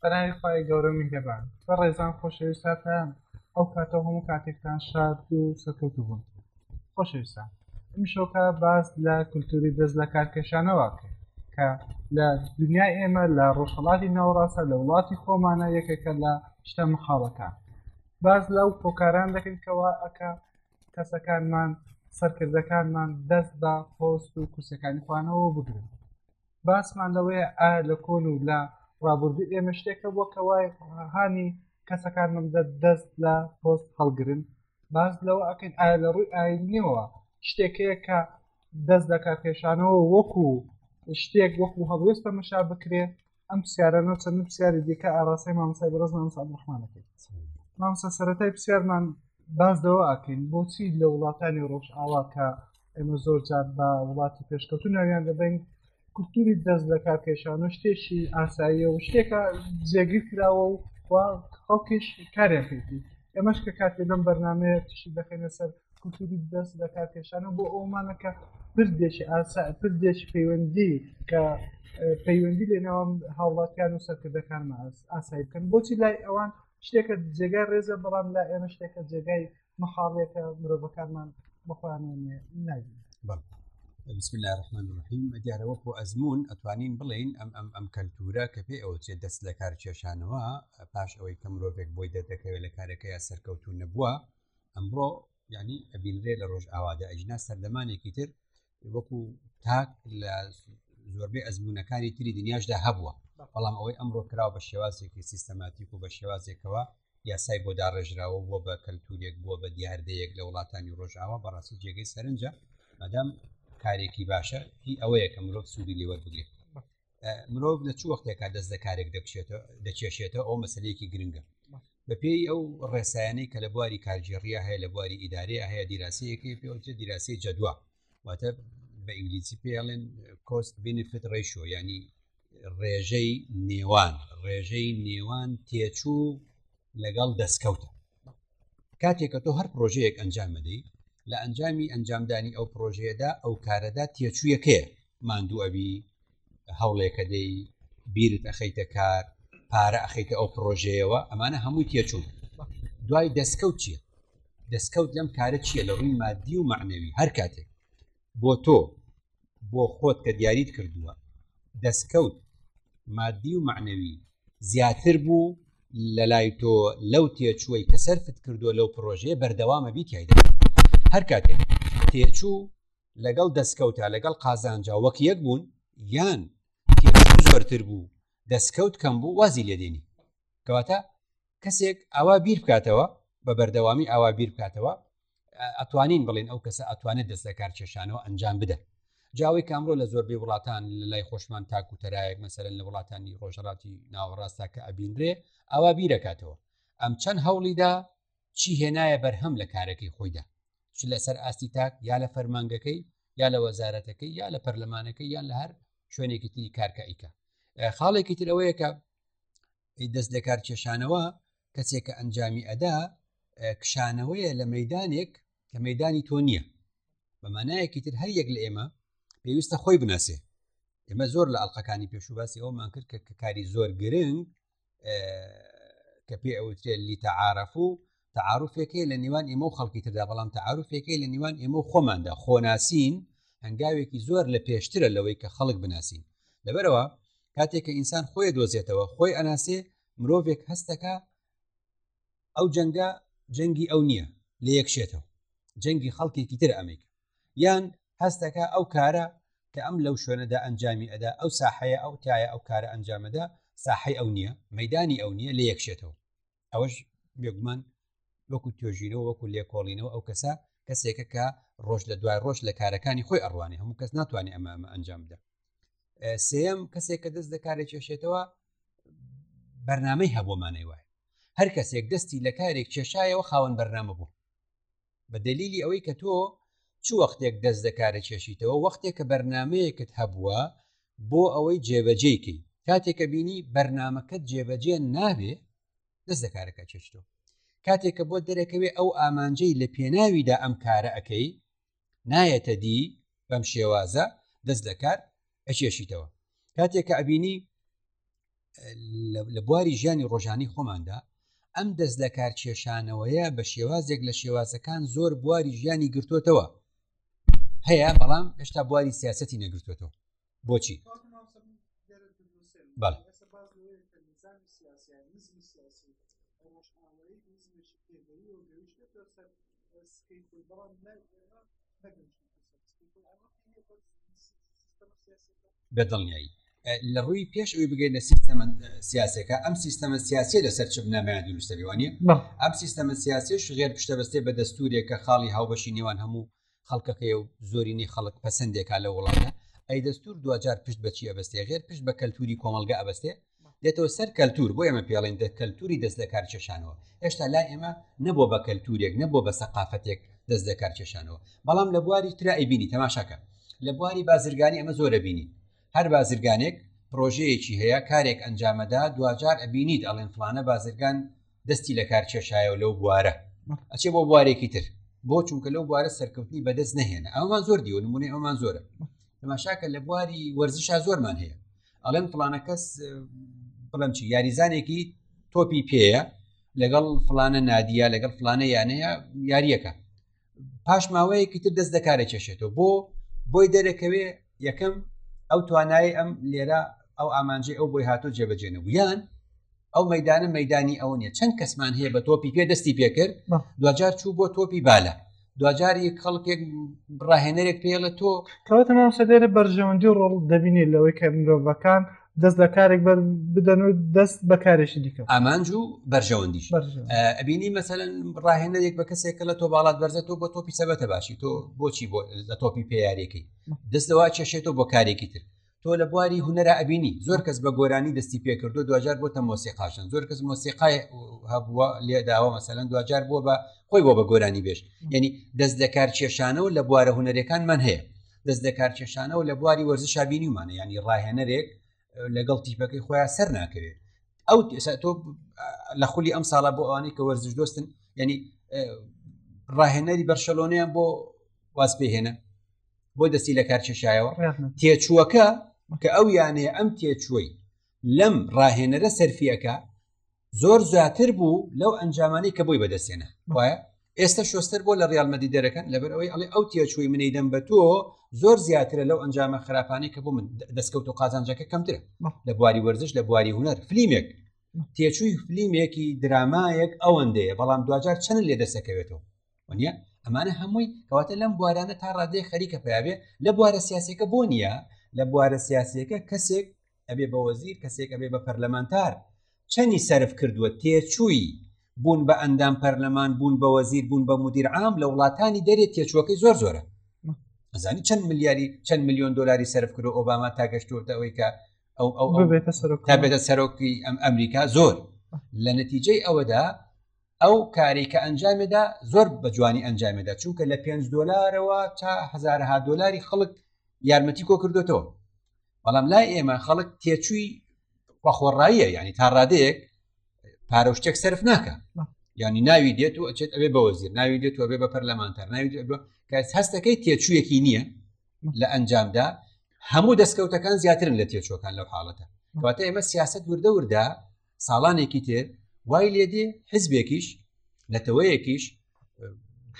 سەرای خی گەورە میهرەبان بە ڕێزان خۆشەویست هاتە ئەو کاتەوە هەموو کاتێکتان شاد و سەکەوت بوون خۆشەویستان ئەم شۆکە باس لە کولتوری دەست لە کارکێشانەوە کرد کە لە دنیای ئێمە لە ڕۆژهڵاتی ناوڕاستە لە وڵاتی خۆمانە یەکێکە لە شتە مخاڵەکان باز لەو هۆکاران دەکەن کەوا ئەکە کەسەکانمان سەرکردەکانمان دەست بە پۆست و کوسەکانی خوانەوە بگرن باسمان لەوەیە ئایا لە کۆن و لە ڕابوردوو ئێمە شتێک هەبووە کە وای هانی کەسەکانمان بدات دەست لە پۆست هەڵگرن باس لەوە ئەکەین ئایا لە ڕووی ئاینیەوە شتێک هەیە کە دەست لە کارکێشانەوە وەکو شتێک وەکو هەڵوێست تەمەشا بکرێت ئەم پرسیارانەوە چەند پرسیاری دیکە ئاراستەی مامسای بەڕز مامسا ڕحمانەکەیت مامسا سەتای پرسیارمان باز دەوە ئاکەین بۆچی لە وڵاتانی ڕۆژ ئاوا کە ئێمە زۆر جار بە وڵاتی پێشکەوتو ناویان دەبین کولتوری دەست لە کارکێشان و شتێکی ئاساییە و شتێکە جێگیر کراوە و خەڵکیش کارێکێتی ئێمەش کە کاتێ لەم بەرنمەیە تشی دەخێنە سەر کولتوری دەست لە کارکێشانە بۆ ئەومانەکە پردێکی ئاسا پردێکی پەیوەندی کە پەیوەندی لە ناوام هاوڵاتیان و سەرکردەکانمە ئاسایی بکەن بۆچی لای ئەوان شتێکە جێگای ڕێزە بەڵام لا ئێمە شتێکە جێگای مەحاڵێکە مرۆڤەکانمان بەخۆیان ناگین بەڵ بسم الله الرحمن الرحیم دیارەوە بۆ ئەزمون ئەتوانین بڵین ئەم ئەم ئەم کەلتورە کە پێ ئەوە چێت دەست لە کار کێشانەوە پاش ئەوەی کە مرۆڤێک بۆی دەردەکەوێت لە کارەکەیە سەرکەوتو نەبووە ئەمڕۆ ینی ئەبینرێ لە ڕۆژ ئاوادە ئەجنا سەردەمانێکی تر وەکو تاک لە زۆربەی ئەزمونونەکانی تری دنیاشدا هەبووە بەڵام ئەوەی ئەمڕۆ کراوە بە شێوازێکی سیستەماتیک و بە شێوازێکەوە یاسای بۆ داڕێژراوە بووە بە کەلتورێک بووە بە دیاردەیەک لە وڵاتانی ڕۆژاوە بەڕاستی جێگەی سەرنجە مەدەم کارێکی باشە هی ئەوەیە کە مرۆڤ سوودی لێوەربگرێت مرۆڤ لە چ وەختێکا دەست لە کارێک دەکشێتەوە دەکێشێتەوە ئەو مەسلەیەکی گرنگە بە پێی ئەو ڕێسایانەی کە لە بواری کارگێڕیە هەیە لە بواری ئیدارەیە هەیە دیراسەیەکی پێوتە دیراسی جەدووە واتە بە ئینگلیزی پێڵێن کۆست بینفت ڕیشۆ ینی ڕێژەی نێوان ڕێژەی نێوان تێچوو لەگەڵ دەستکەوتە کاتێک کە تۆ هەر پرۆژەیەک ئەنجام بدەی لە ئەنجامی ئەنجامدانی ئەو پرۆژەیەدا ئەو کارەدا تێچوویەکەیە ماندوو ئەبی هەوڵێکە دەی بیرت ئەخەیتە کار پارە ئەخیتە ئەو پرۆژەیەوە ئەمانە هەمووی تێچوون دوای دەستکەوت چییە دەستکەوت لەم کارە چییە لە ڕووی مادی و معنەوی هەر کاتێک بۆ تۆ بۆ خۆت کە دیاریت کردووە دەستکەوت مادی و معنەوی زیاتر بوو لە لای تۆ لەو تێچووی کە سەرفت کردووە لەو پرۆژەیە بەردەوامە بیتیایدا هەر کاتێک تێچوو لەگەڵ دەستکەوتە لەگەڵ قازانجا وەک یەک بوون یان زۆرتر بوو دەستکەوت کەم بوو وازی لێدێنی کەواتە کەسێک ئاوا بیر بکاتەوە بە بەردەوامی ئاوا بیر بکاتەوە ئەتوانین بڵین ئەو کەسە ئەتوانێت دەست لە کار کێشانەوە ئەنجام بدە جاوی کامرۆ لە زۆربەی وڵاتان لە لای خۆشمان تاکو تەرایەک مەسەرن لە وڵاتانی ڕۆژەڵاتی ناوەڕاستە کە ئەبینرێ ئاوا بیرەکاتەوە ئەم چەند هەوڵیدا چی هێنایە بەرهەم لە کارەکەی خۆیدا چ لەسەر ئاستی تاک یا لە فەرمانگەکەی یا لە وەزارەتەکەی یا لە پەرلەمانەکەی یان لە هەر شوێنێکی تری کارکە ئیکە خاڵێکی ترەوەیە کە ئەی دەست لەکار کێشانەوە کەسێکە ئەنجامی ئەدا کشانەوەیە لە مەدانێک کە مەدانی تۆ نییە بەمانایەکی تر هەر یەک لە ئێمە پێویستە خۆی بناسێ ئێمە زۆر لە ئەڵلقەکانی پێشوباسی ئەومان کرد کە کاری زۆر گرنگ کە پێ ئەوترێت لیتەعاعرف و تعاعرفێکەیە لە نێوان ئێمە و خەڵکی تردا بەڵام تعاعرفێکەی لە نێوان ئێمە و خۆماندا خۆناسین هەنگاوێکی زۆر لە پێشترە لەوەی کە خەڵک بناسین لەبەرەوە کاتێک کە ئینسان خۆی دۆزێتەوە خۆی ئەناسێ مرۆڤێک هەستەکە ئەو جەنگە جەنگی ئەو نییە لە یەکشێتەوە جەنگی خەڵکێکی تر ئەمیکە یان هەستەکە ئەو کارە کە ئەم لەو شوێنەدا ئەنجامی ئەدا ئەو ساحەیە ئەو تایە ئەو کارە ئەنجامەدا ساحی ئەو نییە مەدانی ئەو نییە لە یەکشێتەوە ئەوەش بێگومان وەکو توێژینەوە وەکو لێکۆڵینەوە ئەو کەسە کەسێکە کە ڕۆژ لە دوای ڕۆژ لە کارەکانی خۆی ئەڕوانێ هەموو کەس ناتوانێت ئەمە ئەمە ئەنجام بدە سم کەسێک کە دەست دەکارێک کێشێتەوە بەرنمەی هەبوومانەی وایە هەر کەسێک دەستی لە کارێک کێشایەوە خاوەن بەرنامە بوو بە دەلیلی ئەوەی کە تۆ چ وەختێک دەست دە کارە کێشیتەوە وەختێک کە بەرنمەیەکت هەبووە بۆ ئەوەی جێبەجێکەی کاتێکە بینی بەرنمەکەت جێبەجێ نابێ دەست دە کارەکە چێشتۆ کاتێکە بۆ دەرەکەوێ ئەو ئامانجەی لە پێناویدا ئەم کارە ئەەکەی نایەتە دی بەم شێوازە دەست دەکار ئەچێشیتەوە کاتێکە ئەبینی لە بواری ژیانی ڕۆژانی خۆماندا ئەم دەست لە کار کێشانەوەیە بە شێوازێک لە شێوازەکان زۆر بواری ژیانی گرتوتەوە هەیە بەڵام هێشتا بواری سیاستی نەگرتوێتەوە بۆچی بەڵ بە دڵنیایی لە ڕووی پێش ئەوی بگەین لە سیستەمە سیاسەکە ئەم سیستەمە سیاسی لەسەر چ بنامیان دروستە بوانە ئەم سیستەمە سیاسی شغێر پشتە بەستێ بە دەستورێک کە خاڵی هاوبەشی نێوان هەموو خەڵکەکەی و زۆرینەی خەڵک پەسەندێکا لە وڵاتە ئەی دەستور دوجار پشت بەچی ئەبستێ غێر پشت بە کەلتوری کۆمەلگە ئەبستێ دێتەوە سەر کەلتور بۆ ئێمە پێڵین دە کەلتوری دەست لە کار چێشانەوە هێشتا لا ئێمە نەبووە بە کەلتورێک نەبووە بە سەقافەتێک دەست لە کار چێشانەوە بەڵام لە بواری ترای بینی تەماشاکە لە بواری بازرگانی ئەمە زۆرە بینی هەر بازرگانێک پرۆژەیەکی هەیە کارێک ئەنجامەدا دوجار ئەبینیت ئەڵێن فلانە بازرگان دەستی لە کار چێشایە و لەو بوارە ئەچێ بۆ بوارێکی تر بۆ چونکە لەو بوارە سەرکەوتنی بەدەست نهێنە ئەومان زۆر دیوە نمونی ئەومان زۆرە تەماشاکە لە بواری وەرزشا زۆرمان هەیە ئەڵێن فلانە کەس بڵم چی یاریزانێکی تۆپی پێەیە لەگەڵ فلانە نادیە لەگەڵ فلانە یانەیە یاریەکە پاش ماوەیەکی تر دەست دەکارە کێشێتەوە بۆ بۆی دەرەکەوێ یەکەم ئەو توانایی ئەم لێرە ئەو ئامانجی ئەو بۆی هاتۆ جێبەجێنە بوویان ئەو مەدانە مەدانی ئەو نیە چەند کەسمان هەیە بە تۆپی پێ دەستی پێکرد دوجار چوو بۆ تۆپی بالە دوجاری خەڵکێک ڕاهێنەرێک پێڵە تۆ کەوتە مام سەدێرە بەرژەوەندی ڕۆڵ دەبینێت لەوەی کە مرۆڤەکان دەست لە کارێک بەر بدەن و دەست بەکارێکی دیکە ئامانج و بەرژەوەندی ئەبینی مەسەن ڕاهێنەرێک بە کەسێک لە تۆ باڵات بەرزە تۆ بۆ تۆپی سەبەتە باشی تۆ بۆچی بۆ لە تۆپی پێیارەکەی دەستەوە کێشێتەوە بۆ کارێکی تر تۆ لە بواری هونەرا ئەبینی زۆر کەس بە گۆرانی دەستی پێکردو دوجار بۆتە مۆسیقاشن زۆر کەس مۆسیقای هەبووە لێداوە مەسەلەن دوجار بووە بە خۆی بۆ بە گۆرانی بێش یعنی دەست لە کار کێشانەوە لە بوارە هونەرەکانمان هەیە دەست لە کار کێشانەوە لە بواری وەرزشابینیمانە ینی ڕاهێنەرێک لەگەڵ تیپەکەی خۆیان سەر ناکەوێت ئەو تۆ لە خولی ئەم ساڵە بۆ ئەوانەی کە وەرزش دۆستن ینی ڕاهێنەری بەرشەلۆنیان بۆ واز پێهێنە بۆ دەستی لە کار کێشایەوە تێچووەکە کە ئەو یانەیە ئەم تێچووی لەم ڕاهێنەرە سەرفیەکە زۆر زیاتر بوو لەو ئەنجامانی کە بۆی بەدەستێنە وایە ئێستا شۆستەر بۆ لە ڕالمەدی دەرەکەن لەبەر ئەوەی ئەڵێ ئەو تێچووی منەی دەم بە تۆ زۆر زیاترە لەو ئەنجامە خراپانەی کە بۆ من دەستکەوت و قازانجەکە کەمترە لە بواری وەرزش لە بواری هوەر فلیمێک تێچووی فلیمێکی درامایەک ئەوەندەیە بەڵام دوجار چەند لێ دەسەکەوێتەوە نیە ئەمانە هەمووی کەواتە لەم بوارانە تا ڕادێ خەریکە پیاوێ لە بوارە سیاسەکە بۆ نییە لە بوارە سیاسەکە کەسێک ئەبێ بە وەزیر کەسێک ئەبێ بە پەرلەمانتار چەنی سرف کردووە تێچووی بوون بە ئەندام پەرلەمان بوون بە وەزیر بوون بە مدیرعام لە وڵاتانی دەرێت تێچووەکەی زۆر زۆرە ئەزانی چەند ملیاری چەند میلیۆن دلاری سرف کرد ئۆباما تا گەشتوتە ئەوەی کە ئەو ئەو بێتە سەرۆکی ئەم ئەمریکا زۆر لە نەتیجەی ئەوەدا ئەو کاری کە ئەنجامێدا زۆر بە جوانی ئەنجامێدا چونکە لە پێنج دلارەوە تا هزارها دلاری خەڵک یارمەتی کۆ کردوێتەوە بەڵام لای ئێمە خەڵک تێچووی بەخۆڕاییە ینی تا ڕادەیەک پارە شتێک سرف ناکە ینی ناوی دێت و ئەچێت ئەوێ بە وەزیر ناوی دێت و ئەبێ بە پەرلەمانتەر ناوی کەس هەستەکەی تێچوویەکی نییە لە ئەنجامدا هەموو دەستکەوتەکان زیاترن لە تێچۆکان لەو حاڵەتە کەواتە ئێمە سیاست وردە وردە ساڵانێکی تێ وای لێ دێ حزبێکیش نەتەوەیەکیش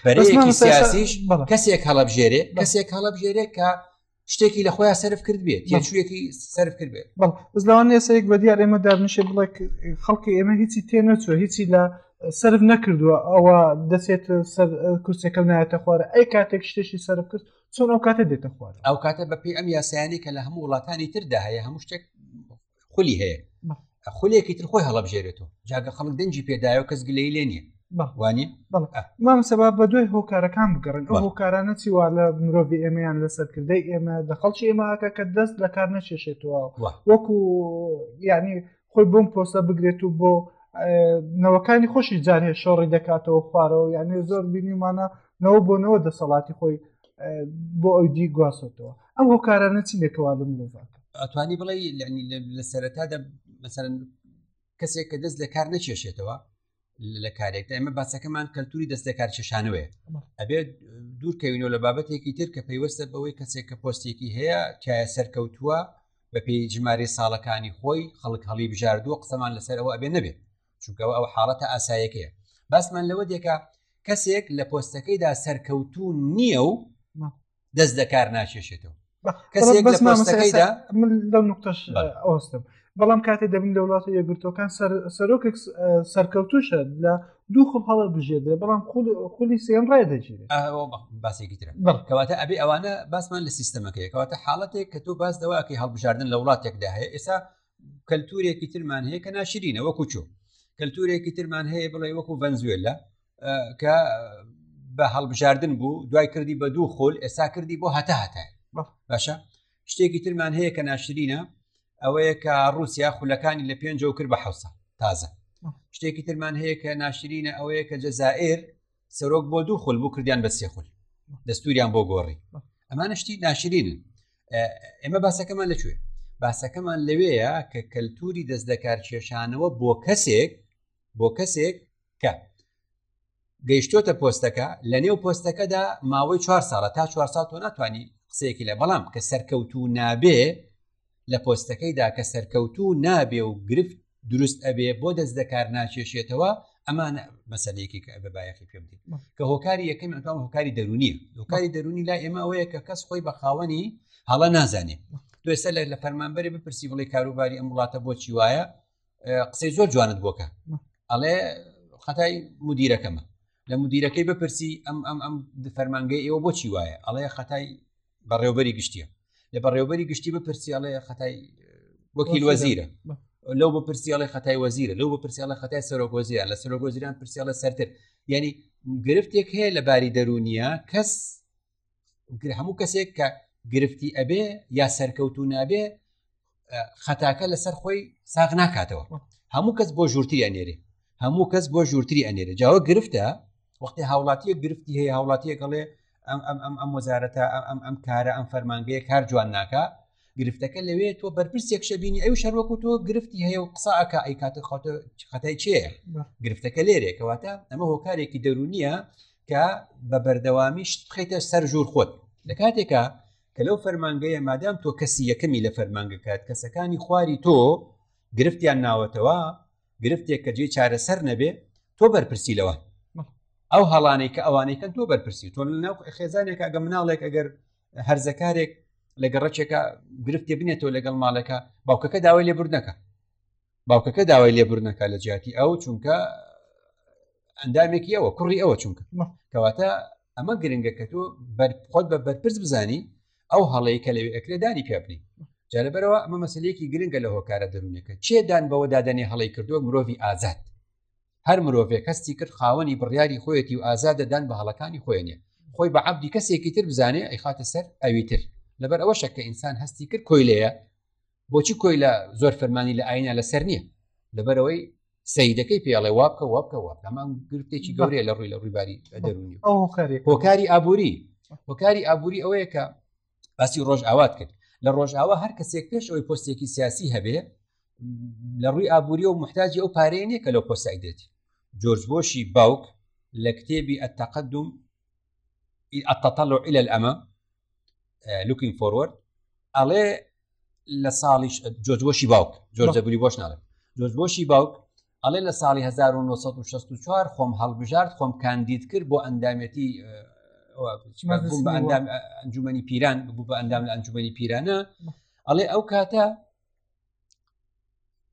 بەرەیەکی سیاسیش کەسێک هەڵبژێرێ کەسێک هەڵبژێرێ کە شتێکی لە خۆیان سرف کرد بێت تێچوویەکی سرف کرد بێت بەڵ بز لەوان لێسەیەک بە دیار ئێمە دابنیشێ بڵێ خەڵکی ئێمە هیچی تێ نەچوە هیچی لە سرف نەکردووە ئەوە دەچێت سەر کورسەکە نایەتە خوارە ئەی کاتێک شتێکی سرف کرد چۆن ئەو کاتە دێتە خوارە ئەو کاتە بەپی ئەم یاسایانی کە لە هەموو وڵاتانی تردا هەیە هەموو شتێک خولی هەیە خولێکی تر خۆی هەڵبژێرێتەوە جاگە خەڵک دەنجی پێدایە کەس گلەی لێ نییە وانە مام سەبا بە دوای هۆکارەکان بگەڕن ئەو هۆکارانە چی وا لە مرۆڤ ئێمەیان لەسەر کردەی ئێمە لە خەڵکی ئێمەکە کە دەست لە کار نەچێشێتەوە وەکو یعنی خۆی بۆم پۆسە بگرێت و بۆ نەوەکانی خۆشی جارهێ شۆڕی دەکاتەوە خوارەوە یعنی زۆر بینیمانە نەوە بۆنەوە دەسەڵاتی خۆی بۆ ئەو دی گواستەوە ئەم هۆکارانە چی لێکەوا لە مرۆڤات ئەتوانی بڵێ لە سەرەتادا مەسەر کەسێک کە دەست لە کار نەکێشێتەوە لە کارێکدا ئمە باسەکەمان کەلتوری دەست لە کارچەشانوێ ئەبێت دوورکەوینەوە لە بابەتێکی تر کە پەیوەستە بەوەی کەسێک کە پۆستێکی هەیە تایە سەرکەوتووە بەپی ژمارە ساڵەکانی خۆی خەڵک هەڵی بژاردووە قسەمان لەسەرەوە ئەبێ نەبێت چونکەوە ئەو حاڵەتە ئاسایەکەیە باسمان لەوە دێکە کەسێک لە پۆستەکەیدا سەرکەوتو نییە و دەست لە کار ناکێشێتەوە کەسێک بەس مامەسەکەیدا من لەو نقطش ئەوستم بەڵام کاتێ دەبین لە وڵاتە یەگرتوەکان سەرۆکێک سەرکەوتوشە لە دوو خڵ هەڵە بژێدرێ بەڵام خولی سێن ڕێ دەگیرێت باسێکی تر کەواتە ئەبێ ئەوانە باسمان لە سیستەمەکەی کەواتە حاڵەتێک کە تۆ باس دەواکەی هەڵبژاردن لە وڵاتێکدا هەیە ئێستا کەلتورێکی ترمان هەیە کە ناشرینە وەکو چۆ کەلتورێکی ترمان هەیە بڵێ وەکو ڤەنزوێلا کە بە هەڵبژاردن بوو دوای کردی بە دوو خۆل ئێستا کردی بۆ هەتا هەتای باشە شتێکی ترمان هەیە کە ناشرینە ئەوەیە کە رووسیا خولەکانی لە پێنج و کرد بە حوسە تازە شتێکی ترمان هەیە کە ناشرینە ئەوەیە کە جەزائر سەرۆک بۆ دوو خول بوو کردیان بە سێ خول دەستوریان بۆ گۆڕی ئەمانە شتی ناشرین ئێمە باسەکەمان لەکوێ باسەکەمان لەوەیە کە کەلتوری دەست دەکار کێشانەوە بۆ کەسێک بۆ کەسێک کە گەیشتۆتە پۆستەکە لە نێو پۆستەکەدا ماوەی چوار ساڵە تا چوار ساڵ تۆ ناتوانانی قسەیەکی لە بەڵام کە سەرکەوتو نابێ لە پۆستەکەیدا کە سەرکەوتو نابێ و گرفت دروست ئەبێ بۆ دەست دەکار ناکێشێتەوە ئەمانە مەسلەیەکی کە بە بایەخی پێ بدین کە هۆکاری یەکەم ئەکان هۆکاری دەرونی هۆکاری دەرونی لا ئێمە ئەوەیە کە کەس خۆی بە خاوەنی هەڵە نازانێت دوێسە لە لە فەرمانبەری بپرسی بڵی کاروباری ئەم وڵاتە بۆچی وایە قسەی زۆر جوانت بۆکە ئەڵێ خەتای مدیرەکەمە لە مدیرەکەی بپرسی ئەم ئەم ئەم فەرمانگەی ئێوە بۆچی وایە ئەڵەیە خەتای بەڕێوبەری گشتیە لە بەڕێوبەری گشتی بپرسی ئەڵەیە خەتای وەکیل وەزیرە لەو بە پرسیاڵی خەتای وەزیرە لەو بە پرسیاڵە خەتای سەرۆگۆزیرە لە سەرۆگۆزیران پرسیاڵە سەرتر یعنی گرفتێک هەیە لە باری دەرونیە کەس هەموو کەسێک کە گرفتی ئەبێ یا سەرکەوتو نابێ خەتاکە لەسەر خۆی ساغ ناکاتەوە هەموو کەس بۆ ژورتری ئەنێری هەموو کەس بۆ ژورتری ئەنێری جاوە گرفتە وەختی هاوڵاتیە گرفتی هەیە هاوڵاتیەکەڵێ ئەم ئەم ئەم ئەم وەزارەتە ئەم ئەم کارە ئەم فەرمانگەیە کار جوان ناکە گرفتەکە لەوێ تۆ بەرپرسێک شەبینی ئەو شەروەکو تۆ گرفتی هەیە و قسا ئەک ئەی کاتە خۆتە خەتای چێ گرفتەکە لێرێکەوەتە ئەمە هۆکارێکی دەرونیە کە بە بەردەوامی شت بخیتە سەر ژوور خۆت لە کاتێکە کە لەو فەرمانگەیە مادام تۆ کەسی یەکەمی لە فەرمانگەکات کەسەکانی خواری تۆ گرفتیان ناوەتەوە گرفتێک کە جێ چارەسەر نەبێ تۆ بەرپرسی لەوە ئەو هەڵانەی کە ئەوانەی کەن تۆ بەرپرسی تۆ ناو خێزانێک ئەگە مناڵێک ئەگەر هەرزەکارێک لە گەڕەکێکە گرفتێ بنێتەوە لەگەڵ ماڵەکە باوکەکە داوای لێبوردنەکە باوکەکە داوای لێبوردنەکە لە جیاتی ئەو چونکە ئەندامێکی ئەوە کوڕی ئەوە چونکە کەواتە ئەمە گرنگە کە تۆ خۆت بە بەرپرس بزانی ئەو هەڵەیە کە لەوێ ئەکرێ دانی پێبنی جارەبەرەوە ئەمە مەسلەیەکی گرنگە لە هۆکارە دەروونەکە چێدان بەوە دادەنێ هەڵی کردووە مرۆڤی ئازاد هەر مرۆڤێک هەستی کرد خاوەنی بڕیاری خۆیەتی و ئازادە دان بە هەڵەکانی خۆێنێ خۆی بە عبدی کەسێکی تر بزانێ ئەیخاتە سەر ئەوی تر لەبەر ئەوە شەکە ئینسان هەستی کرد کۆیلەیە بۆچی کۆی لە زۆر فەرمانی لە ئاینا لەسەر نییە لەبەرەوەی سیدەکەی پێڵێ وابکە وابکەوە هەمان گرفتێکی گەورەیە لە ڕووی لە ڕوویباری دەرونی هۆکاری ئابووری هۆکاری ئابووری ئەوەیە کە باسی ڕۆژئاوات کرد لە ڕۆژئاوا هەر کەسێک پێش ئەوی پۆستێکی سیاسی هەبێ لە ڕووی ئابووری و محتاجی ئەو پارەیە نیە کە لەو پۆستای دێتی جۆرج بۆشی باوک لە کتێبی ئەتەقدم ئەتەتەڵ و ئیلە ئەمە لوکین فۆروەرد ئەڵێ لە ساڵیش جۆجۆشی باوک جۆرجەبولی بۆش ناڵێت جۆجۆشی باوک ئەڵێ لە ساڵی 1964 خۆم هەڵبژارد خۆم کاندید کرد بۆ ئەندامەتی ئەنجومی پیران بوو بە ئەندام لە ئەنجومی پیرانە ئەڵێ ئەو کاتە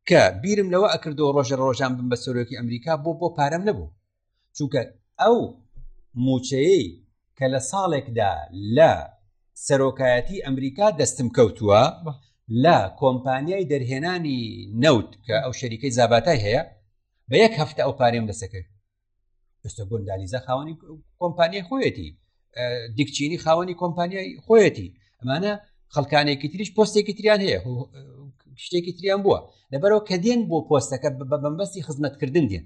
کە بیرم لەوە ئەکردەوە ڕۆژە ڕۆژان بم بە سەرۆکی ئەمریکا بۆ بۆ پارەم نەبوو چونکە ئەو موچەیەی کە لە ساڵێکدا لە سەرۆکایەتی ئەمریکا دەستم کەوتووە لە کۆمپانیای دەرهێنانی نەوت کە ئەو شەریکەی زاباتای هەیە بە یەک هەفتە ئەو پارێم دەسەکرد ئێستا گۆندالیزە خاوەنی کۆمپانیای خۆیەتی دیکچینی خاوەنی کۆمپانیای خۆیەتی ئەمانە خەڵکانێکی تریش پۆستێکی تریان هەیە شتێکی تریان بووە لەبەرەوە کە دێن بۆ پۆستەکە بە بەمبەستی خزمەتکردن دێن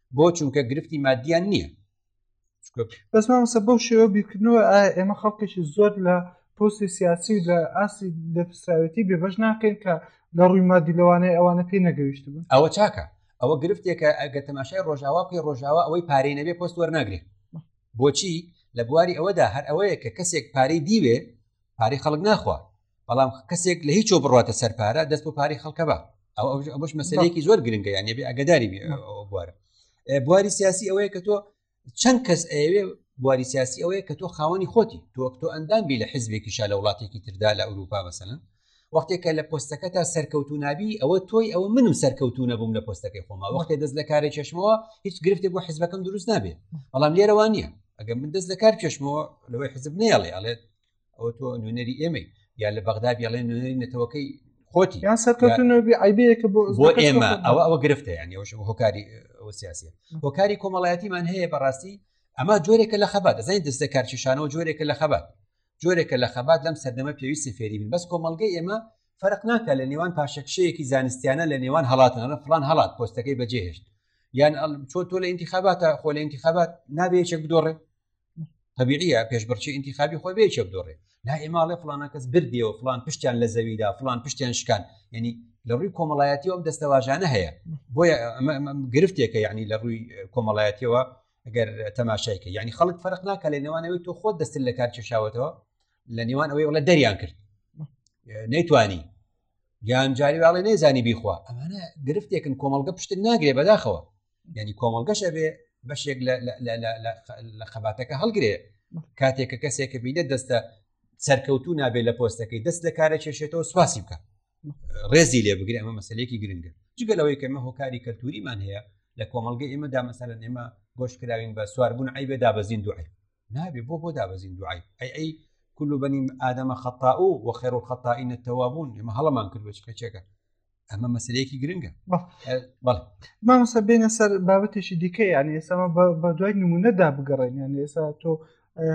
بۆ چونکە گرفتی مادیان نییە بەس مامەسە بەو شێوە بیرکردنەوە ئێمە خەڵکێکی زۆر لە پۆستی سیاسی و لە ئاسی لە پسراوێتی بێبەش ناکەین کە لە ڕووی مادی لەوانەیە ئەوانە پێی نەگەویشت بن ئەوە چاکە ئەوە گرفتێکە ئەگە تەماشای ڕۆژاوا پێی ڕۆژاوا ئەوەی پارەی نەبێ پۆست وەرناگرێت بۆچی لە بواری ئەوەدا هەر ئەوەیە کە کەسێک پارەی دیوێ پارەی خەڵک ناخوا بەڵام کەسێک لە هیچۆ بڕاتە سەر پارە دەست بۆ پارەی خەڵکە بە ئەو ئەمەش مەسلەیەکی زۆر گرنگە یان نەبێ ئەگەداری بوارە بواری سیاسی ئەوەیە کە تۆ چەند کەس ئەوێ بواری سیاسی ئەوەیە کە تۆ خاوەنی خۆتی تۆ تۆ ئەندامبی لە حزبێکیشا لە وڵاتێکی تردا لە ئەوروپا بەسەن وەختێکە لە پۆستەکە تا سەرکەوتو نبی ئەوە تۆی ئەوە منم سەرکەوتو نەبووم لە پۆستەکەی خۆما وەختێ دەست لە کارێک چشمەوە هیچ گرفتی بۆ حزبەکەم دروست نابێت بەڵام لێرەوانە ئەگەر من دەست لە کار چشمەوە لەوەی حزب نێڵێ ئەڵێت ئەو تۆ نوێنەری ئێمەی یا لە بەغدا بێڵێن نوێنەری نەتەوەکەی خۆتی یان سەرکەوتنەوەبی عیبەیەکە بۆ بۆ ئێمە ئەوە ئەوە گرفتە یان ئەوش هۆکاری ئەو سیاسە هۆکاری کۆمەڵایەتیمان هەیە بەڕاستی ئەمە جۆرێکە لە خەبات دەزانین دەستە کارکیشانەوە جۆرێکە لە خەبات جۆرێکە لە خەبات لەم سەردەمە پێویستی فێری بن بەس کۆمەلگەی ئێمە فەرق ناکە لە نێوان پاشەکشەیەکی زانستیانە لە نێوان هەڵاتنانە فلان هەڵات پۆستەکەی بەجێهێشت یان چۆ تۆ لە ئینتیخاباتە خۆ لە ئینتیخابات نابێ یەکێک بدۆڕێ طبیعە پێشبڕچی انتخابی خۆی بێ چێ بدۆڕێ لا ئێماڵێ فلانە کەس بردیەوە فلان پشتیان لە زەویدا فلان پشتیان شکان یعنی لە ڕووی کۆمەڵایەتی ئەم دەستەواژانە هەیە بۆیە گرفتێکە یعنی لە ڕووی کۆمەڵایەتیەوە ئەگەر تەماشایکە یعنی خەڵک فەرق ناکە لە نێوانەوەی تۆ خۆت دەستن لە کار کێشاوەتەوە لە نێوان ئەوەی وڵە دەریان کرد نەیتوانی یان جاری واڵی نەیزانی بیخوا ئەمانە گرفتێکن کۆمەڵگە پشتن ناگرێ بەداخەوە یعنی کۆمەڵگەش ئەبێ بەشێک لە خەباتەکە هەڵگرێ کاتێک کە کەسێکە بینە دەستە سەرکەوتو نابێت لە پۆستەکەی دەست لە کارە کێشێتەوە سواسی بکە ڕێزی لێ بگرێ ئەمە مەسلەیەکی گرنگە جگە لەوەی کەمە هۆکاری کەلتوریمان هەیە لە کۆمەلگە ئێمە دامەسەرە ئێمە گۆش کراوین بە سواربوون عیبێ دابەزین دوعای نابێ بۆ بۆ دابەزین دوعای ئەی ئەی کول بەنیم ئادەمە خەتا و وەخێر و خەتائینە تەوابوون ئێمە هەڵمان کرد بچکە چێکە ئەمە مەسلەیەکی گرنگە مامەسە بێنە سەر بابەتێکی دیکە یان ئێساما بە دوای نمونەدا بگەڕێن یان ئێسا تۆ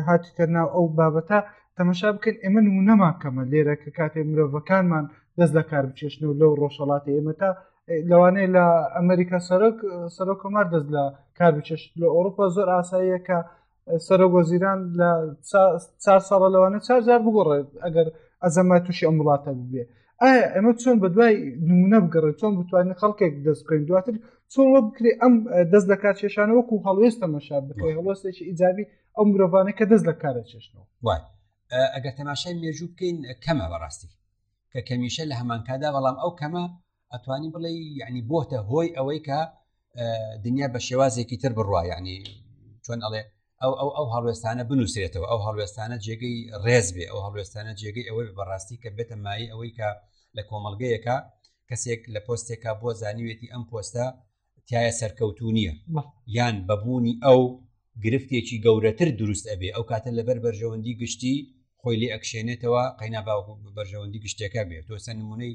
هاتیتە ناو ئەو بابەتە تەمەشا بکەن ئێمە نمونەما کەمە لێرە کە کاتێ مرۆڤەکانمان دەست لە کار بچێشن و لەو ڕۆژەڵاتی ئێمە تا لەوانەیە لە ئەمریکا سەرۆک سەرۆکۆمار دەست لە کار بچێشت لە ئەوروپا زۆر ئاساییەکە سەرۆک وەزیران لە چار ساڵە لەوانە چار جار بگۆڕێت ئەگەر ئەزەمای تووشی ئەم وڵاتە ببێ ئایا ئەمە چۆن بە دوای نمونە بگەڕێت چۆن بتوانین خەڵکێک دەست بکەین دواتر چۆن وە بکرێ ئەم دەست لە کار چێشانە وەکو هەڵوێست تەمەشا بکەی هەڵۆستێکی ئیجابی ئەو مرۆڤانە کە دەست لە کارە چێشتەوە وای ئەگەر تەماشای مێژوو بکەین کەمە بەڕاستی کە کەمیشە لە هەمانکادا بەڵام ئەو کەمە ئەتوانی بڵێ یعنی بۆتە هۆی ئەوەی کە دنیا بە شێوازێکی تر بڕوا یعنی چۆن ئەڵێ ئەو ئەو ئەو هەڵوێستانە بنووسێتەوە ئەو هەڵوێستانە جێگەی ڕێز بێ ئەو هەڵوێستانە جێگەی ئەوەی بەڕاستی کە بێتە مای ئەوەی کە لە کۆمەلگەیەەکە کەسێک لە پۆستێکا بۆ زانیوێتی ئەم پۆستە تایە سەرکەوتو نییە یان بەبوونی ئەو گرفتێکی گەورەتر دروست ئەبێ ئەو کاتە لەبەر بەرژەوەندی گشتی خۆی لێ ئەکشێنێتەوە قەینا باوکو بەرژەوەندی گشتەکە بێت تۆ سەر نمونەی